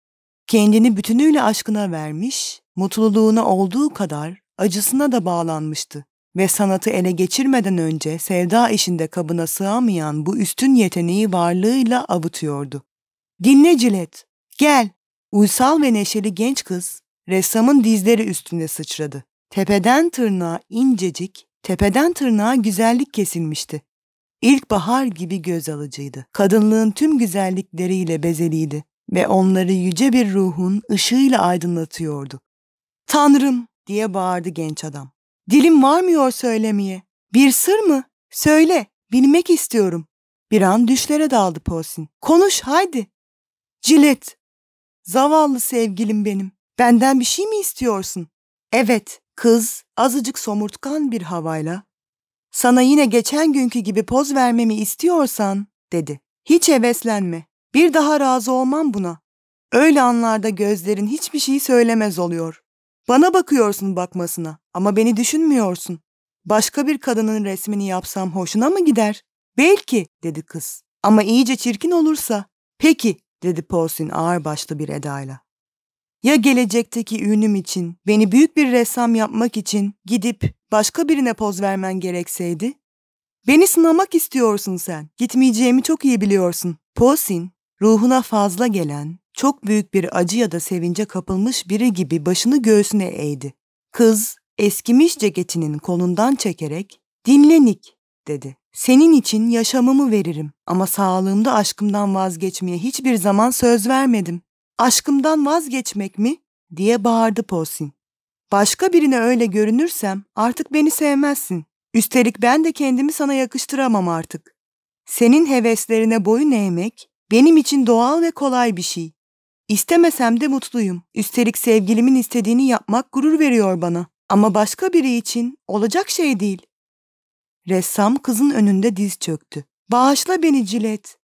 Kendini bütünüyle aşkına vermiş, mutluluğuna olduğu kadar acısına da bağlanmıştı ve sanatı ele geçirmeden önce sevda işinde kabına sığamayan bu üstün yeteneği varlığıyla avutuyordu. Dinle Cilet, gel. Uysal ve neşeli genç kız ressamın dizleri üstünde sıçradı. Tepeden tırnağa incecik, tepeden tırnağa güzellik kesilmişti. İlkbahar gibi göz alıcıydı. Kadınlığın tüm güzellikleriyle bezeliydi ve onları yüce bir ruhun ışığıyla aydınlatıyordu. Tanrım diye bağırdı genç adam. Dilim varmıyor söylemeye. Bir sır mı? Söyle, bilmek istiyorum. Bir an düşlere daldı Posin. Konuş haydi. Cilet. Zavallı sevgilim benim. Benden bir şey mi istiyorsun? Evet, kız azıcık somurtkan bir havayla. Sana yine geçen günkü gibi poz vermemi istiyorsan, dedi. Hiç heveslenme. Bir daha razı olmam buna. Öyle anlarda gözlerin hiçbir şey söylemez oluyor. Bana bakıyorsun bakmasına ama beni düşünmüyorsun. Başka bir kadının resmini yapsam hoşuna mı gider? Belki, dedi kız. Ama iyice çirkin olursa. Peki, dedi Paulson ağırbaşlı bir edayla. Ya gelecekteki ünüm için, beni büyük bir ressam yapmak için gidip başka birine poz vermen gerekseydi? Beni sınamak istiyorsun sen. Gitmeyeceğimi çok iyi biliyorsun. Paulson, ruhuna fazla gelen, çok büyük bir acı ya da sevince kapılmış biri gibi başını göğsüne eğdi. Kız, eskimiş ceketinin kolundan çekerek, ''Dinle Nick'' dedi. ''Senin için yaşamımı veririm ama sağlığımda aşkımdan vazgeçmeye hiçbir zaman söz vermedim. Aşkımdan vazgeçmek mi?'' diye bağırdı Posin. ''Başka birine öyle görünürsem artık beni sevmezsin. Üstelik ben de kendimi sana yakıştıramam artık. Senin heveslerine boyun eğmek benim için doğal ve kolay bir şey. İstemesem de mutluyum. Üstelik sevgilimin istediğini yapmak gurur veriyor bana. Ama başka biri için olacak şey değil. Ressam kızın önünde diz çöktü. Bağışla beni Cilet.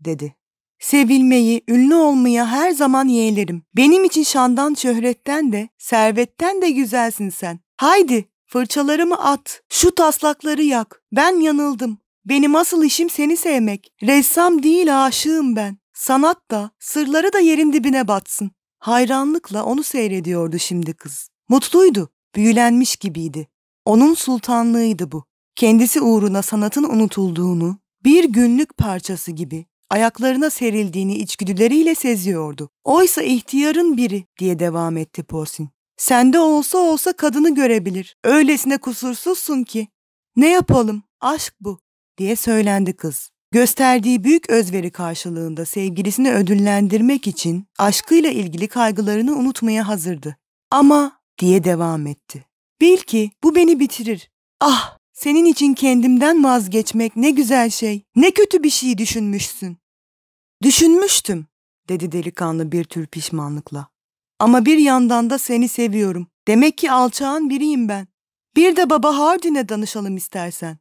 dedi. Sevilmeyi, ünlü olmaya her zaman yeğlerim. Benim için şandan, şöhretten de, servetten de güzelsin sen. Haydi, fırçalarımı at, şu taslakları yak. Ben yanıldım. Benim asıl işim seni sevmek. Ressam değil aşığım ben. Sanat da, sırları da yerin dibine batsın. Hayranlıkla onu seyrediyordu şimdi kız. Mutluydu, büyülenmiş gibiydi. Onun sultanlığıydı bu. Kendisi uğruna sanatın unutulduğunu, bir günlük parçası gibi ayaklarına serildiğini içgüdüleriyle seziyordu. Oysa ihtiyarın biri diye devam etti Posin. Sende olsa olsa kadını görebilir. Öylesine kusursuzsun ki. Ne yapalım? Aşk bu diye söylendi kız. Gösterdiği büyük özveri karşılığında sevgilisini ödüllendirmek için aşkıyla ilgili kaygılarını unutmaya hazırdı. Ama diye devam etti. Bil ki bu beni bitirir. Ah senin için kendimden vazgeçmek ne güzel şey. Ne kötü bir şey düşünmüşsün. Düşünmüştüm, dedi delikanlı bir tür pişmanlıkla. Ama bir yandan da seni seviyorum. Demek ki alçağın biriyim ben. Bir de baba Hardin'e danışalım istersen.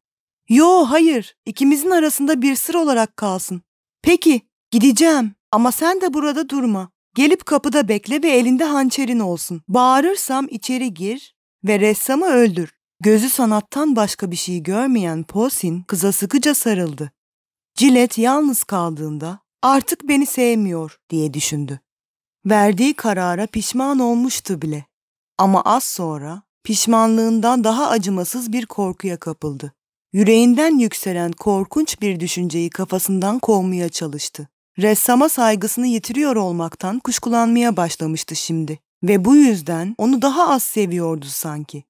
Yo hayır, ikimizin arasında bir sır olarak kalsın. Peki, gideceğim ama sen de burada durma. Gelip kapıda bekle ve elinde hançerin olsun. Bağırırsam içeri gir ve ressamı öldür. Gözü sanattan başka bir şey görmeyen Posin kıza sıkıca sarıldı. Cilet yalnız kaldığında artık beni sevmiyor diye düşündü. Verdiği karara pişman olmuştu bile. Ama az sonra pişmanlığından daha acımasız bir korkuya kapıldı. Yüreğinden yükselen korkunç bir düşünceyi kafasından kovmaya çalıştı. Ressama saygısını yitiriyor olmaktan kuşkulanmaya başlamıştı şimdi ve bu yüzden onu daha az seviyordu sanki.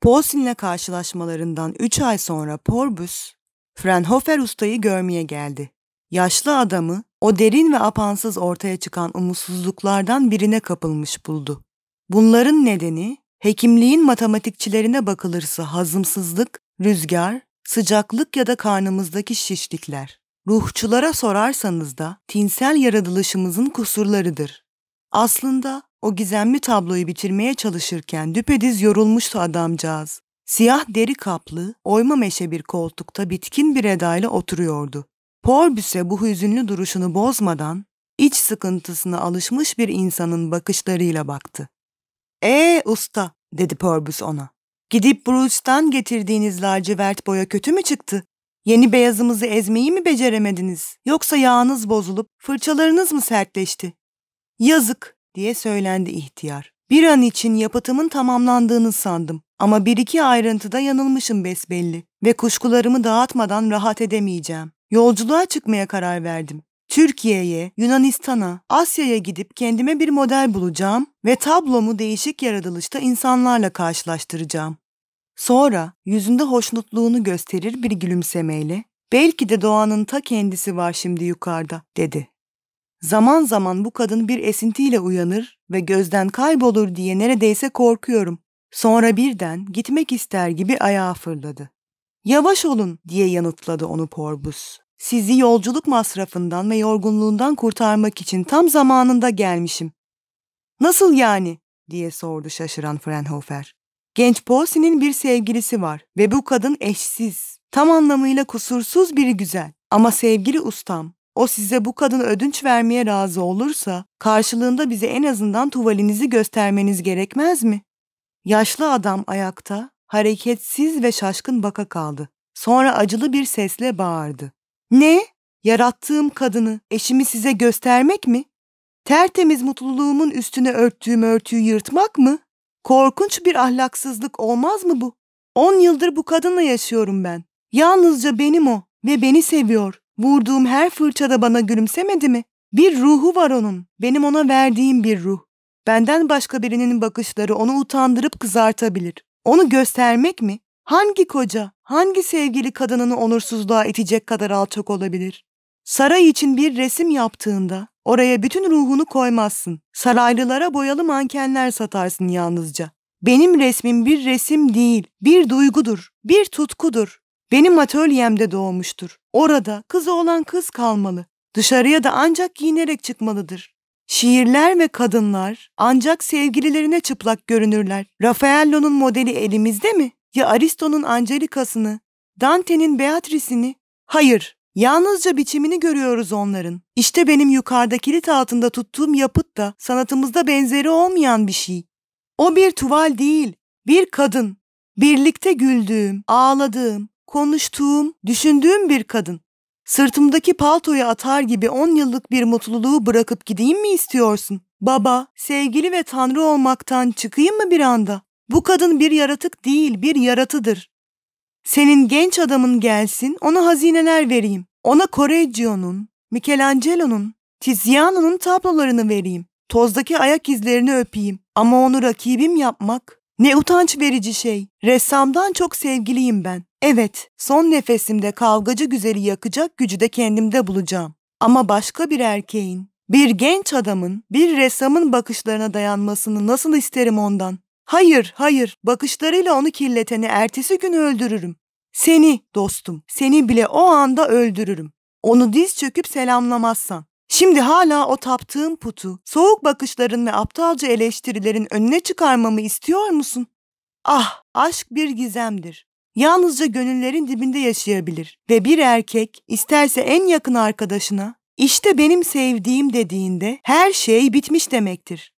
Paulsin'le karşılaşmalarından üç ay sonra Porbus, Fraunhofer ustayı görmeye geldi. Yaşlı adamı o derin ve apansız ortaya çıkan umutsuzluklardan birine kapılmış buldu. Bunların nedeni hekimliğin matematikçilerine bakılırsa hazımsızlık, rüzgar, sıcaklık ya da karnımızdaki şişlikler. Ruhçulara sorarsanız da tinsel yaratılışımızın kusurlarıdır. Aslında o gizemli tabloyu bitirmeye çalışırken düpediz yorulmuştu adamcağız. Siyah deri kaplı, oyma meşe bir koltukta bitkin bir edayla oturuyordu. Porbüs'e bu hüzünlü duruşunu bozmadan, iç sıkıntısına alışmış bir insanın bakışlarıyla baktı. ''Ee usta'' dedi Porbüs ona. ''Gidip Bruce'tan getirdiğiniz lacivert boya kötü mü çıktı? Yeni beyazımızı ezmeyi mi beceremediniz? Yoksa yağınız bozulup fırçalarınız mı sertleşti?'' ''Yazık'' diye söylendi ihtiyar. Bir an için yapıtımın tamamlandığını sandım ama bir iki ayrıntıda yanılmışım besbelli ve kuşkularımı dağıtmadan rahat edemeyeceğim. Yolculuğa çıkmaya karar verdim. Türkiye'ye, Yunanistan'a, Asya'ya gidip kendime bir model bulacağım ve tablomu değişik yaratılışta insanlarla karşılaştıracağım. Sonra yüzünde hoşnutluğunu gösterir bir gülümsemeyle, belki de doğanın ta kendisi var şimdi yukarıda, dedi. Zaman zaman bu kadın bir esintiyle uyanır ve gözden kaybolur diye neredeyse korkuyorum. Sonra birden gitmek ister gibi ayağa fırladı. Yavaş olun diye yanıtladı onu Porbus. Sizi yolculuk masrafından ve yorgunluğundan kurtarmak için tam zamanında gelmişim. Nasıl yani? diye sordu şaşıran Fraunhofer. Genç Posi'nin bir sevgilisi var ve bu kadın eşsiz. Tam anlamıyla kusursuz biri güzel. Ama sevgili ustam, o size bu kadın ödünç vermeye razı olursa karşılığında bize en azından tuvalinizi göstermeniz gerekmez mi? Yaşlı adam ayakta, hareketsiz ve şaşkın baka kaldı. Sonra acılı bir sesle bağırdı. Ne? Yarattığım kadını, eşimi size göstermek mi? Tertemiz mutluluğumun üstüne örttüğüm örtüyü yırtmak mı? Korkunç bir ahlaksızlık olmaz mı bu? On yıldır bu kadınla yaşıyorum ben. Yalnızca benim o ve beni seviyor. Vurduğum her fırçada bana gülümsemedi mi? Bir ruhu var onun. Benim ona verdiğim bir ruh. Benden başka birinin bakışları onu utandırıp kızartabilir. Onu göstermek mi? Hangi koca, hangi sevgili kadınını onursuzluğa itecek kadar alçak olabilir? Saray için bir resim yaptığında oraya bütün ruhunu koymazsın. Saraylılara boyalı mankenler satarsın yalnızca. Benim resmim bir resim değil, bir duygudur, bir tutkudur. Benim atölyemde doğmuştur. Orada kızı olan kız kalmalı. Dışarıya da ancak giyinerek çıkmalıdır. Şiirler ve kadınlar ancak sevgililerine çıplak görünürler. Raffaello'nun modeli elimizde mi? Ya Aristo'nun Angelika'sını, Dante'nin Beatrice'ini? Hayır, Yalnızca biçimini görüyoruz onların. İşte benim yukarıda kilit altında tuttuğum yapıt da sanatımızda benzeri olmayan bir şey. O bir tuval değil, bir kadın. Birlikte güldüğüm, ağladığım, konuştuğum, düşündüğüm bir kadın. Sırtımdaki paltoyu atar gibi on yıllık bir mutluluğu bırakıp gideyim mi istiyorsun? Baba, sevgili ve tanrı olmaktan çıkayım mı bir anda? Bu kadın bir yaratık değil, bir yaratıdır. Senin genç adamın gelsin, ona hazineler vereyim. Ona Correggio'nun, Michelangelo'nun, Tiziano'nun tablolarını vereyim. Tozdaki ayak izlerini öpeyim. Ama onu rakibim yapmak ne utanç verici şey. Ressamdan çok sevgiliyim ben. Evet, son nefesimde kavgacı güzeli yakacak gücü de kendimde bulacağım. Ama başka bir erkeğin, bir genç adamın, bir ressamın bakışlarına dayanmasını nasıl isterim ondan? Hayır, hayır, bakışlarıyla onu kirleteni ertesi gün öldürürüm. Seni dostum, seni bile o anda öldürürüm. Onu diz çöküp selamlamazsan. Şimdi hala o taptığım putu, soğuk bakışların ve aptalca eleştirilerin önüne çıkarmamı istiyor musun? Ah, aşk bir gizemdir. Yalnızca gönüllerin dibinde yaşayabilir ve bir erkek isterse en yakın arkadaşına işte benim sevdiğim dediğinde her şey bitmiş demektir.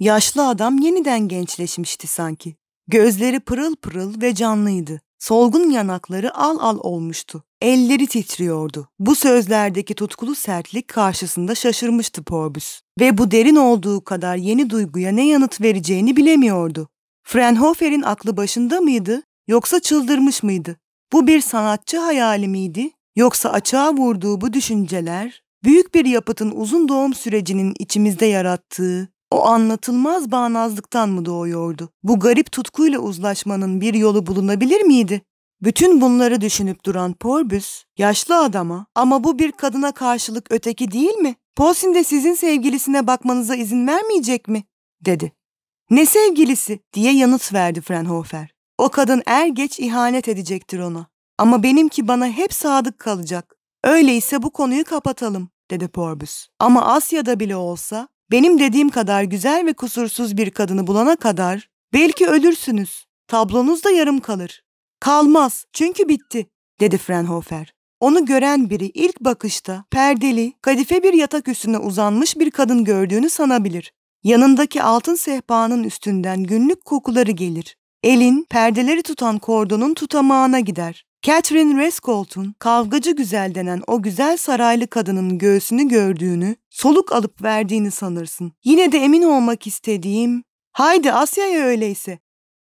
Yaşlı adam yeniden gençleşmişti sanki. Gözleri pırıl pırıl ve canlıydı. Solgun yanakları al al olmuştu. Elleri titriyordu. Bu sözlerdeki tutkulu sertlik karşısında şaşırmıştı Porbus. Ve bu derin olduğu kadar yeni duyguya ne yanıt vereceğini bilemiyordu. Fraunhofer'in aklı başında mıydı yoksa çıldırmış mıydı? Bu bir sanatçı hayali miydi yoksa açığa vurduğu bu düşünceler büyük bir yapıtın uzun doğum sürecinin içimizde yarattığı o anlatılmaz bağnazlıktan mı doğuyordu? Bu garip tutkuyla uzlaşmanın bir yolu bulunabilir miydi? Bütün bunları düşünüp duran Porbus, yaşlı adama ama bu bir kadına karşılık öteki değil mi? Paulsin de sizin sevgilisine bakmanıza izin vermeyecek mi? dedi. Ne sevgilisi diye yanıt verdi Fraunhofer. O kadın er geç ihanet edecektir ona. Ama benimki bana hep sadık kalacak. Öyleyse bu konuyu kapatalım, dedi Porbus. Ama Asya'da bile olsa benim dediğim kadar güzel ve kusursuz bir kadını bulana kadar belki ölürsünüz. Tablonuz da yarım kalır. Kalmaz çünkü bitti, dedi Fraunhofer. Onu gören biri ilk bakışta perdeli, kadife bir yatak üstüne uzanmış bir kadın gördüğünü sanabilir. Yanındaki altın sehpanın üstünden günlük kokuları gelir. Elin perdeleri tutan kordonun tutamağına gider. Catherine Rescolt'un kavgacı güzel denen o güzel saraylı kadının göğsünü gördüğünü, soluk alıp verdiğini sanırsın. Yine de emin olmak istediğim, haydi Asya'ya öyleyse,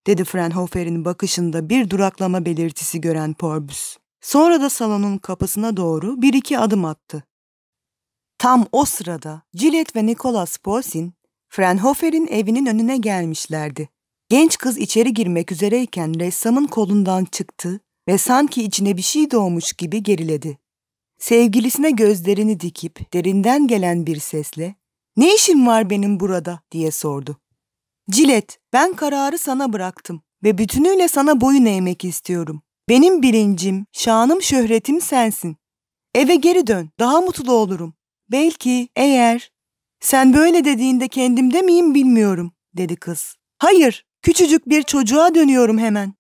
dedi Fraunhofer'in bakışında bir duraklama belirtisi gören Porbus. Sonra da salonun kapısına doğru bir iki adım attı. Tam o sırada Gillet ve Nicholas Poulsin, Fraunhofer'in evinin önüne gelmişlerdi. Genç kız içeri girmek üzereyken ressamın kolundan çıktı ve sanki içine bir şey doğmuş gibi geriledi. Sevgilisine gözlerini dikip derinden gelen bir sesle ''Ne işim var benim burada?'' diye sordu. ''Cilet, ben kararı sana bıraktım ve bütünüyle sana boyun eğmek istiyorum. Benim bilincim, şanım, şöhretim sensin. Eve geri dön, daha mutlu olurum. Belki eğer... Sen böyle dediğinde kendimde miyim bilmiyorum, dedi kız. Hayır, küçücük bir çocuğa dönüyorum hemen.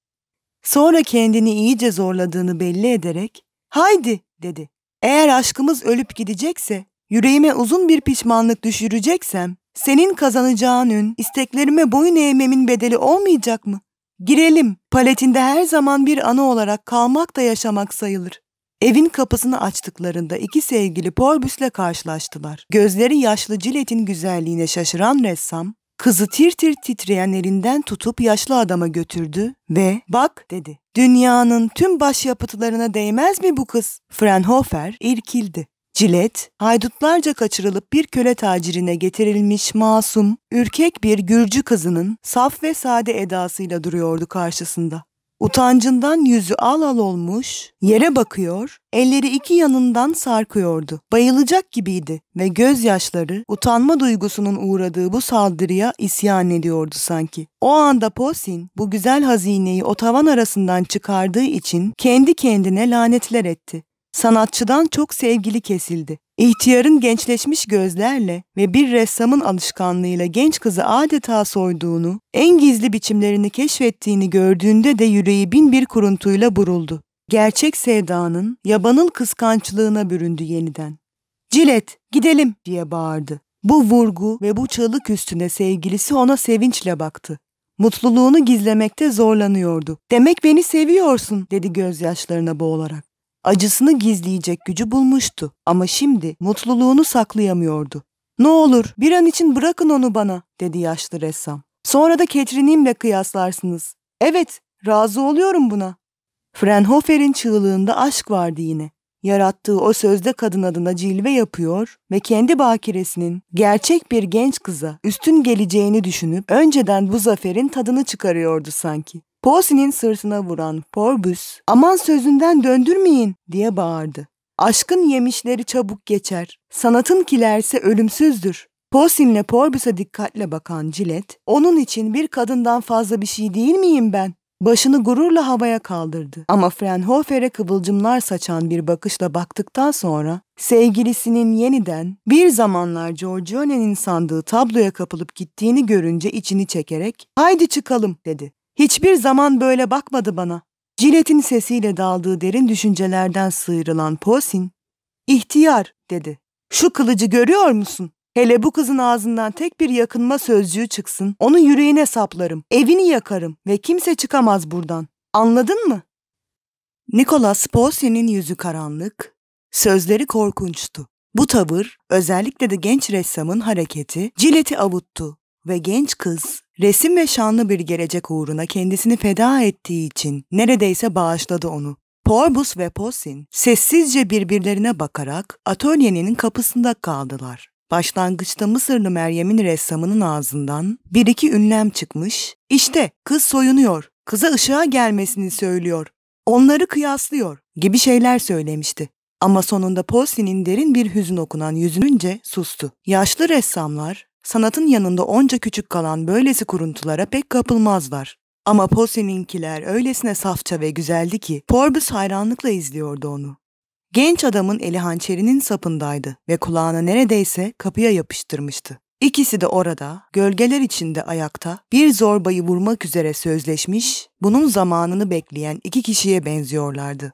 Sonra kendini iyice zorladığını belli ederek "Haydi." dedi. "Eğer aşkımız ölüp gidecekse, yüreğime uzun bir pişmanlık düşüreceksem, senin kazanacağın ün, isteklerime boyun eğmemin bedeli olmayacak mı? Girelim. Paletinde her zaman bir anı olarak kalmak da yaşamak sayılır." Evin kapısını açtıklarında iki sevgili Porbüs'le karşılaştılar. Gözleri yaşlı Cilet'in güzelliğine şaşıran ressam, Kızı tir tir titreyen elinden tutup yaşlı adama götürdü ve bak dedi. Dünyanın tüm başyapıtlarına değmez mi bu kız? Fraunhofer irkildi. Cilet, haydutlarca kaçırılıp bir köle tacirine getirilmiş masum, ürkek bir Gürcü kızının saf ve sade edasıyla duruyordu karşısında. Utancından yüzü al al olmuş, yere bakıyor, elleri iki yanından sarkıyordu. Bayılacak gibiydi ve gözyaşları utanma duygusunun uğradığı bu saldırıya isyan ediyordu sanki. O anda Posin bu güzel hazineyi o tavan arasından çıkardığı için kendi kendine lanetler etti sanatçıdan çok sevgili kesildi. İhtiyarın gençleşmiş gözlerle ve bir ressamın alışkanlığıyla genç kızı adeta soyduğunu, en gizli biçimlerini keşfettiğini gördüğünde de yüreği bin bir kuruntuyla buruldu. gerçek sevdanın yabanıl kıskançlığına büründü yeniden. Cilet, gidelim diye bağırdı. Bu vurgu ve bu çığlık üstüne sevgilisi ona sevinçle baktı. Mutluluğunu gizlemekte zorlanıyordu. Demek beni seviyorsun dedi gözyaşlarına boğularak. Acısını gizleyecek gücü bulmuştu ama şimdi mutluluğunu saklayamıyordu. Ne olur bir an için bırakın onu bana dedi yaşlı ressam. Sonra da Catherine'imle kıyaslarsınız. Evet razı oluyorum buna. Fraunhofer'in çığlığında aşk vardı yine yarattığı o sözde kadın adına cilve yapıyor ve kendi bakiresinin gerçek bir genç kıza üstün geleceğini düşünüp önceden bu zaferin tadını çıkarıyordu sanki. Posi'nin sırtına vuran Forbus, aman sözünden döndürmeyin diye bağırdı. Aşkın yemişleri çabuk geçer, sanatın kilerse ölümsüzdür. Posin'le Porbus'a dikkatle bakan Cilet, onun için bir kadından fazla bir şey değil miyim ben? Başını gururla havaya kaldırdı. Ama Fraunhofer'e kıvılcımlar saçan bir bakışla baktıktan sonra sevgilisinin yeniden bir zamanlar Giorgione'nin sandığı tabloya kapılıp gittiğini görünce içini çekerek ''Haydi çıkalım'' dedi. ''Hiçbir zaman böyle bakmadı bana.'' Cilet'in sesiyle daldığı derin düşüncelerden sıyrılan Posin ''İhtiyar'' dedi. ''Şu kılıcı görüyor musun? Hele bu kızın ağzından tek bir yakınma sözcüğü çıksın, onu yüreğine saplarım, evini yakarım ve kimse çıkamaz buradan. Anladın mı? Nicholas Posi'nin yüzü karanlık, sözleri korkunçtu. Bu tavır, özellikle de genç ressamın hareketi, Cilet'i avuttu ve genç kız, resim ve şanlı bir gelecek uğruna kendisini feda ettiği için neredeyse bağışladı onu. Porbus ve Posin sessizce birbirlerine bakarak atölyenin kapısında kaldılar. Başlangıçta Mısırlı Meryem'in ressamının ağzından bir iki ünlem çıkmış. İşte kız soyunuyor, kıza ışığa gelmesini söylüyor, onları kıyaslıyor gibi şeyler söylemişti. Ama sonunda Posli'nin derin bir hüzün okunan yüzününce sustu. Yaşlı ressamlar sanatın yanında onca küçük kalan böylesi kuruntulara pek kapılmazlar. Ama Posli'ninkiler öylesine safça ve güzeldi ki Forbes hayranlıkla izliyordu onu. Genç adamın eli hançerinin sapındaydı ve kulağını neredeyse kapıya yapıştırmıştı. İkisi de orada, gölgeler içinde ayakta, bir zorbayı vurmak üzere sözleşmiş, bunun zamanını bekleyen iki kişiye benziyorlardı.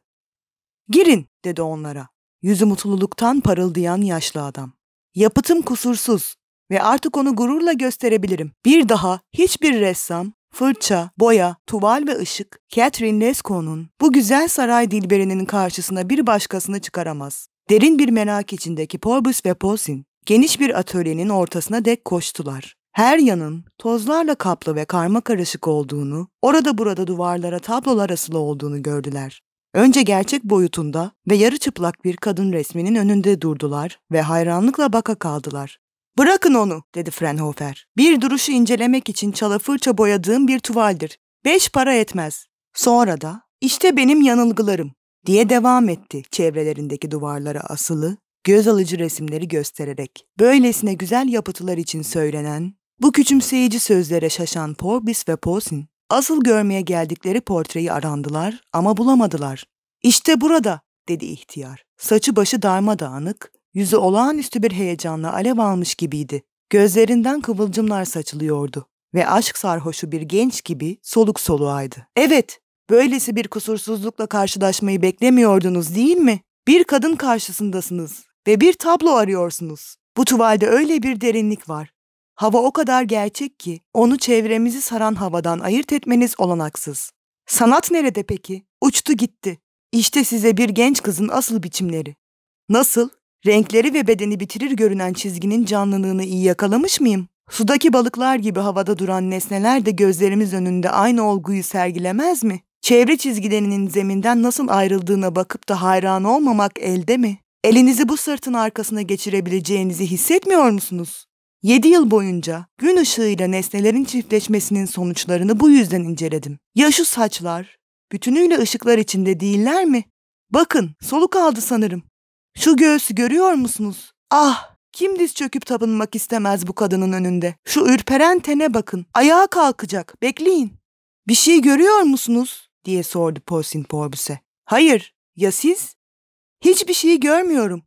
Girin, dedi onlara. Yüzü mutluluktan parıldayan yaşlı adam. Yapıtım kusursuz ve artık onu gururla gösterebilirim. Bir daha hiçbir ressam fırça, boya, tuval ve ışık Catherine Lescau'nun bu güzel saray dilberinin karşısına bir başkasını çıkaramaz. Derin bir merak içindeki Porbus ve Posin geniş bir atölyenin ortasına dek koştular. Her yanın tozlarla kaplı ve karma karışık olduğunu, orada burada duvarlara tablolar asılı olduğunu gördüler. Önce gerçek boyutunda ve yarı çıplak bir kadın resminin önünde durdular ve hayranlıkla baka kaldılar. Bırakın onu, dedi Frenhofer. Bir duruşu incelemek için çala fırça boyadığım bir tuvaldir. Beş para etmez. Sonra da, işte benim yanılgılarım, diye devam etti çevrelerindeki duvarlara asılı, göz alıcı resimleri göstererek. Böylesine güzel yapıtılar için söylenen, bu küçümseyici sözlere şaşan Porbis ve Posin, asıl görmeye geldikleri portreyi arandılar ama bulamadılar. İşte burada, dedi ihtiyar. Saçı başı darmadağınık, Yüzü olağanüstü bir heyecanla alev almış gibiydi. Gözlerinden kıvılcımlar saçılıyordu ve aşk sarhoşu bir genç gibi soluk soluğaydı. Evet, böylesi bir kusursuzlukla karşılaşmayı beklemiyordunuz değil mi? Bir kadın karşısındasınız ve bir tablo arıyorsunuz. Bu tuvalde öyle bir derinlik var. Hava o kadar gerçek ki onu çevremizi saran havadan ayırt etmeniz olanaksız. Sanat nerede peki? Uçtu gitti. İşte size bir genç kızın asıl biçimleri. Nasıl? Renkleri ve bedeni bitirir görünen çizginin canlılığını iyi yakalamış mıyım? Sudaki balıklar gibi havada duran nesneler de gözlerimiz önünde aynı olguyu sergilemez mi? Çevre çizgilerinin zeminden nasıl ayrıldığına bakıp da hayran olmamak elde mi? Elinizi bu sırtın arkasına geçirebileceğinizi hissetmiyor musunuz? Yedi yıl boyunca gün ışığıyla nesnelerin çiftleşmesinin sonuçlarını bu yüzden inceledim. Ya şu saçlar, bütünüyle ışıklar içinde değiller mi? Bakın, soluk aldı sanırım. Şu göğsü görüyor musunuz? Ah! Kim diz çöküp tapınmak istemez bu kadının önünde? Şu ürperen tene bakın. Ayağa kalkacak. Bekleyin. Bir şey görüyor musunuz? diye sordu Posin Porbus'e. Hayır. Ya siz? Hiçbir şey görmüyorum.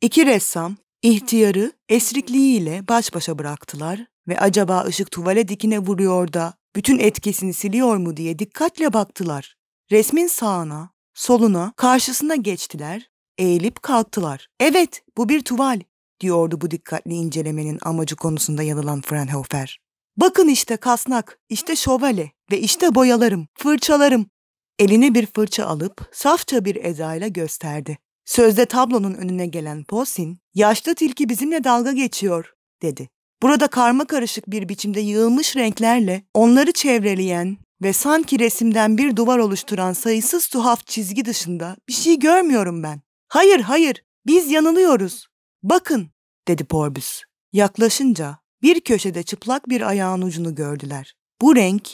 İki ressam ihtiyarı esrikliğiyle baş başa bıraktılar ve acaba ışık tuvale dikine vuruyor da bütün etkisini siliyor mu diye dikkatle baktılar. Resmin sağına soluna, karşısına geçtiler, eğilip kalktılar. Evet, bu bir tuval, diyordu bu dikkatli incelemenin amacı konusunda yanılan Fraunhofer. Bakın işte kasnak, işte şövalye ve işte boyalarım, fırçalarım. Eline bir fırça alıp safça bir edayla gösterdi. Sözde tablonun önüne gelen Posin, yaşlı tilki bizimle dalga geçiyor, dedi. Burada karma karışık bir biçimde yığılmış renklerle onları çevreleyen ve sanki resimden bir duvar oluşturan sayısız tuhaf çizgi dışında bir şey görmüyorum ben. Hayır, hayır, biz yanılıyoruz. Bakın, dedi Porbus. Yaklaşınca bir köşede çıplak bir ayağın ucunu gördüler. Bu renk,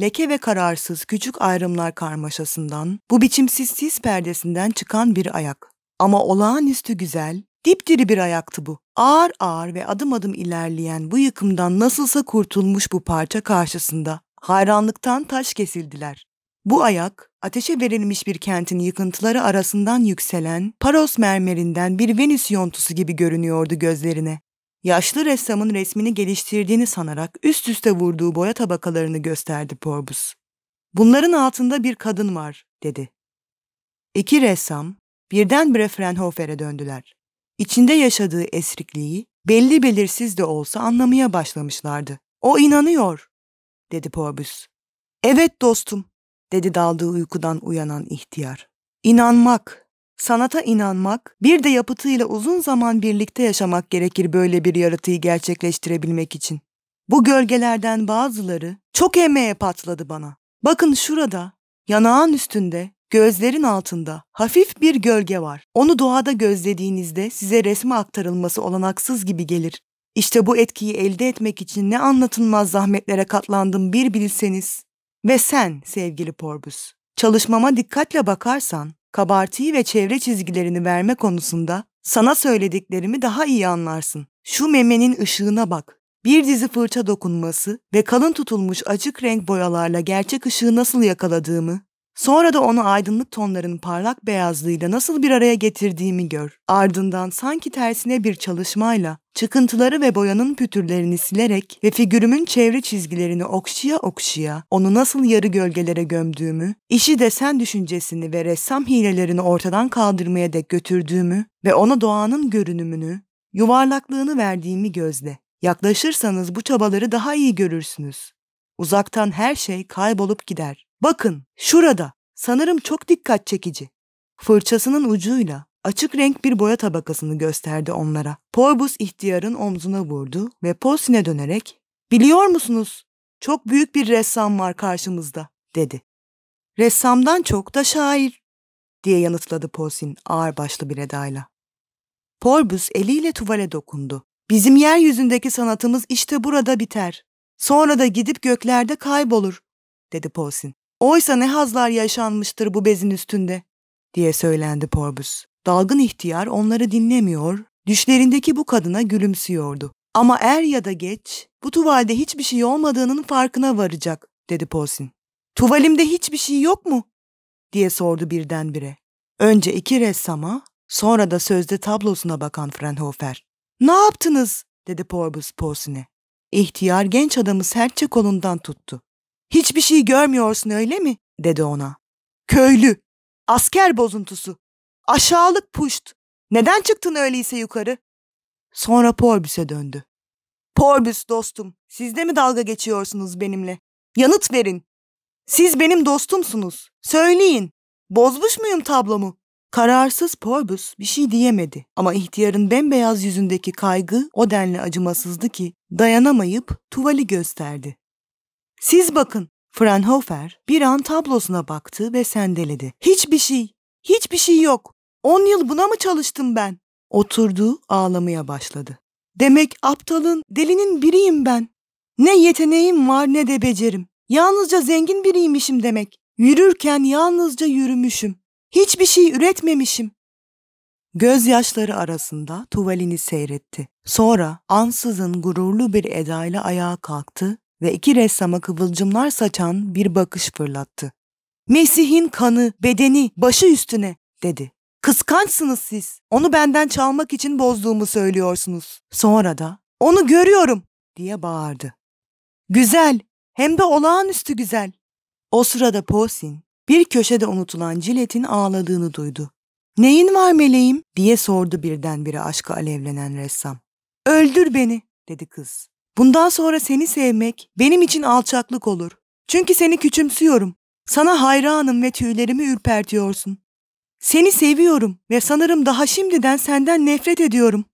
leke ve kararsız küçük ayrımlar karmaşasından, bu biçimsiz sis perdesinden çıkan bir ayak. Ama olağanüstü güzel, dipdiri bir ayaktı bu. Ağır ağır ve adım adım ilerleyen bu yıkımdan nasılsa kurtulmuş bu parça karşısında hayranlıktan taş kesildiler. Bu ayak, ateşe verilmiş bir kentin yıkıntıları arasından yükselen Paros mermerinden bir Venüs yontusu gibi görünüyordu gözlerine. Yaşlı ressamın resmini geliştirdiğini sanarak üst üste vurduğu boya tabakalarını gösterdi Porbus. Bunların altında bir kadın var, dedi. İki ressam birdenbire Fraunhofer'e döndüler. İçinde yaşadığı esrikliği belli belirsiz de olsa anlamaya başlamışlardı. O inanıyor, dedi Porbus. Evet dostum, dedi daldığı uykudan uyanan ihtiyar. İnanmak, sanata inanmak, bir de yapıtıyla uzun zaman birlikte yaşamak gerekir böyle bir yaratıyı gerçekleştirebilmek için. Bu gölgelerden bazıları çok emeğe patladı bana. Bakın şurada, yanağın üstünde, gözlerin altında hafif bir gölge var. Onu doğada gözlediğinizde size resme aktarılması olanaksız gibi gelir. İşte bu etkiyi elde etmek için ne anlatılmaz zahmetlere katlandım bir bilseniz. Ve sen sevgili Porbus, çalışmama dikkatle bakarsan, kabartıyı ve çevre çizgilerini verme konusunda sana söylediklerimi daha iyi anlarsın. Şu memenin ışığına bak. Bir dizi fırça dokunması ve kalın tutulmuş açık renk boyalarla gerçek ışığı nasıl yakaladığımı, Sonra da onu aydınlık tonların parlak beyazlığıyla nasıl bir araya getirdiğimi gör. Ardından sanki tersine bir çalışmayla çıkıntıları ve boyanın pütürlerini silerek ve figürümün çevre çizgilerini okşaya okşaya onu nasıl yarı gölgelere gömdüğümü, işi desen düşüncesini ve ressam hilelerini ortadan kaldırmaya dek götürdüğümü ve ona doğanın görünümünü, yuvarlaklığını verdiğimi gözle. Yaklaşırsanız bu çabaları daha iyi görürsünüz. Uzaktan her şey kaybolup gider. Bakın, şurada. Sanırım çok dikkat çekici. Fırçasının ucuyla açık renk bir boya tabakasını gösterdi onlara. Porbus ihtiyarın omzuna vurdu ve Posine dönerek ''Biliyor musunuz? Çok büyük bir ressam var karşımızda.'' dedi. ''Ressamdan çok da şair.'' diye yanıtladı Posin ağırbaşlı bir edayla. Porbus eliyle tuvale dokundu. ''Bizim yeryüzündeki sanatımız işte burada biter. Sonra da gidip göklerde kaybolur.'' dedi Posin. Oysa ne hazlar yaşanmıştır bu bezin üstünde, diye söylendi Porbus. Dalgın ihtiyar onları dinlemiyor, düşlerindeki bu kadına gülümsüyordu. Ama er ya da geç, bu tuvalde hiçbir şey olmadığının farkına varacak, dedi Posin. Tuvalimde hiçbir şey yok mu? diye sordu birdenbire. Önce iki ressama, sonra da sözde tablosuna bakan Fraunhofer. Ne yaptınız? dedi Porbus Posin'e. İhtiyar genç adamı sertçe kolundan tuttu. Hiçbir şey görmüyorsun öyle mi? dedi ona. Köylü, asker bozuntusu, aşağılık puşt. Neden çıktın öyleyse yukarı? Sonra Porbüs'e döndü. Porbüs dostum, siz de mi dalga geçiyorsunuz benimle? Yanıt verin. Siz benim dostumsunuz. Söyleyin. Bozmuş muyum tablomu? Kararsız Porbus bir şey diyemedi ama ihtiyarın bembeyaz yüzündeki kaygı o denli acımasızdı ki dayanamayıp tuvali gösterdi. Siz bakın. Fraunhofer bir an tablosuna baktı ve sendeledi. Hiçbir şey, hiçbir şey yok. On yıl buna mı çalıştım ben? Oturdu, ağlamaya başladı. Demek aptalın, delinin biriyim ben. Ne yeteneğim var ne de becerim. Yalnızca zengin biriymişim demek. Yürürken yalnızca yürümüşüm. Hiçbir şey üretmemişim. Gözyaşları arasında tuvalini seyretti. Sonra ansızın gururlu bir edayla ayağa kalktı ve iki ressama kıvılcımlar saçan bir bakış fırlattı. Mesih'in kanı, bedeni, başı üstüne dedi. Kıskançsınız siz. Onu benden çalmak için bozduğumu söylüyorsunuz. Sonra da onu görüyorum diye bağırdı. Güzel, hem de olağanüstü güzel. O sırada Posin bir köşede unutulan Cilet'in ağladığını duydu. Neyin var meleğim diye sordu birdenbire aşkı alevlenen ressam. Öldür beni dedi kız. Bundan sonra seni sevmek benim için alçaklık olur. Çünkü seni küçümsüyorum. Sana hayranım ve tüylerimi ürpertiyorsun. Seni seviyorum ve sanırım daha şimdiden senden nefret ediyorum.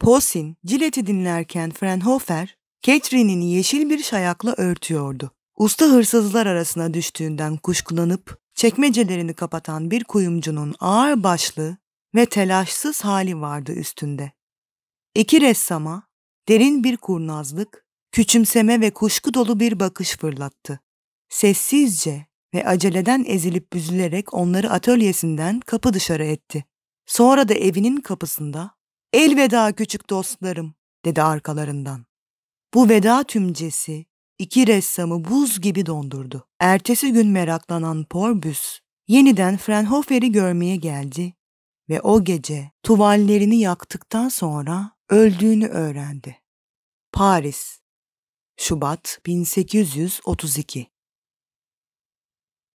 Posin, Cilet'i dinlerken Fraunhofer, Catherine'in yeşil bir şayakla örtüyordu. Usta hırsızlar arasına düştüğünden kuşkulanıp çekmecelerini kapatan bir kuyumcunun ağır başlı ve telaşsız hali vardı üstünde. İki ressama derin bir kurnazlık, küçümseme ve kuşku dolu bir bakış fırlattı. Sessizce ve aceleden ezilip büzülerek onları atölyesinden kapı dışarı etti. Sonra da evinin kapısında "Elveda küçük dostlarım." dedi arkalarından. Bu veda tümcesi iki ressamı buz gibi dondurdu. Ertesi gün meraklanan Porbus yeniden Fraunhofer'i görmeye geldi ve o gece tuvallerini yaktıktan sonra öldüğünü öğrendi. Paris, Şubat 1832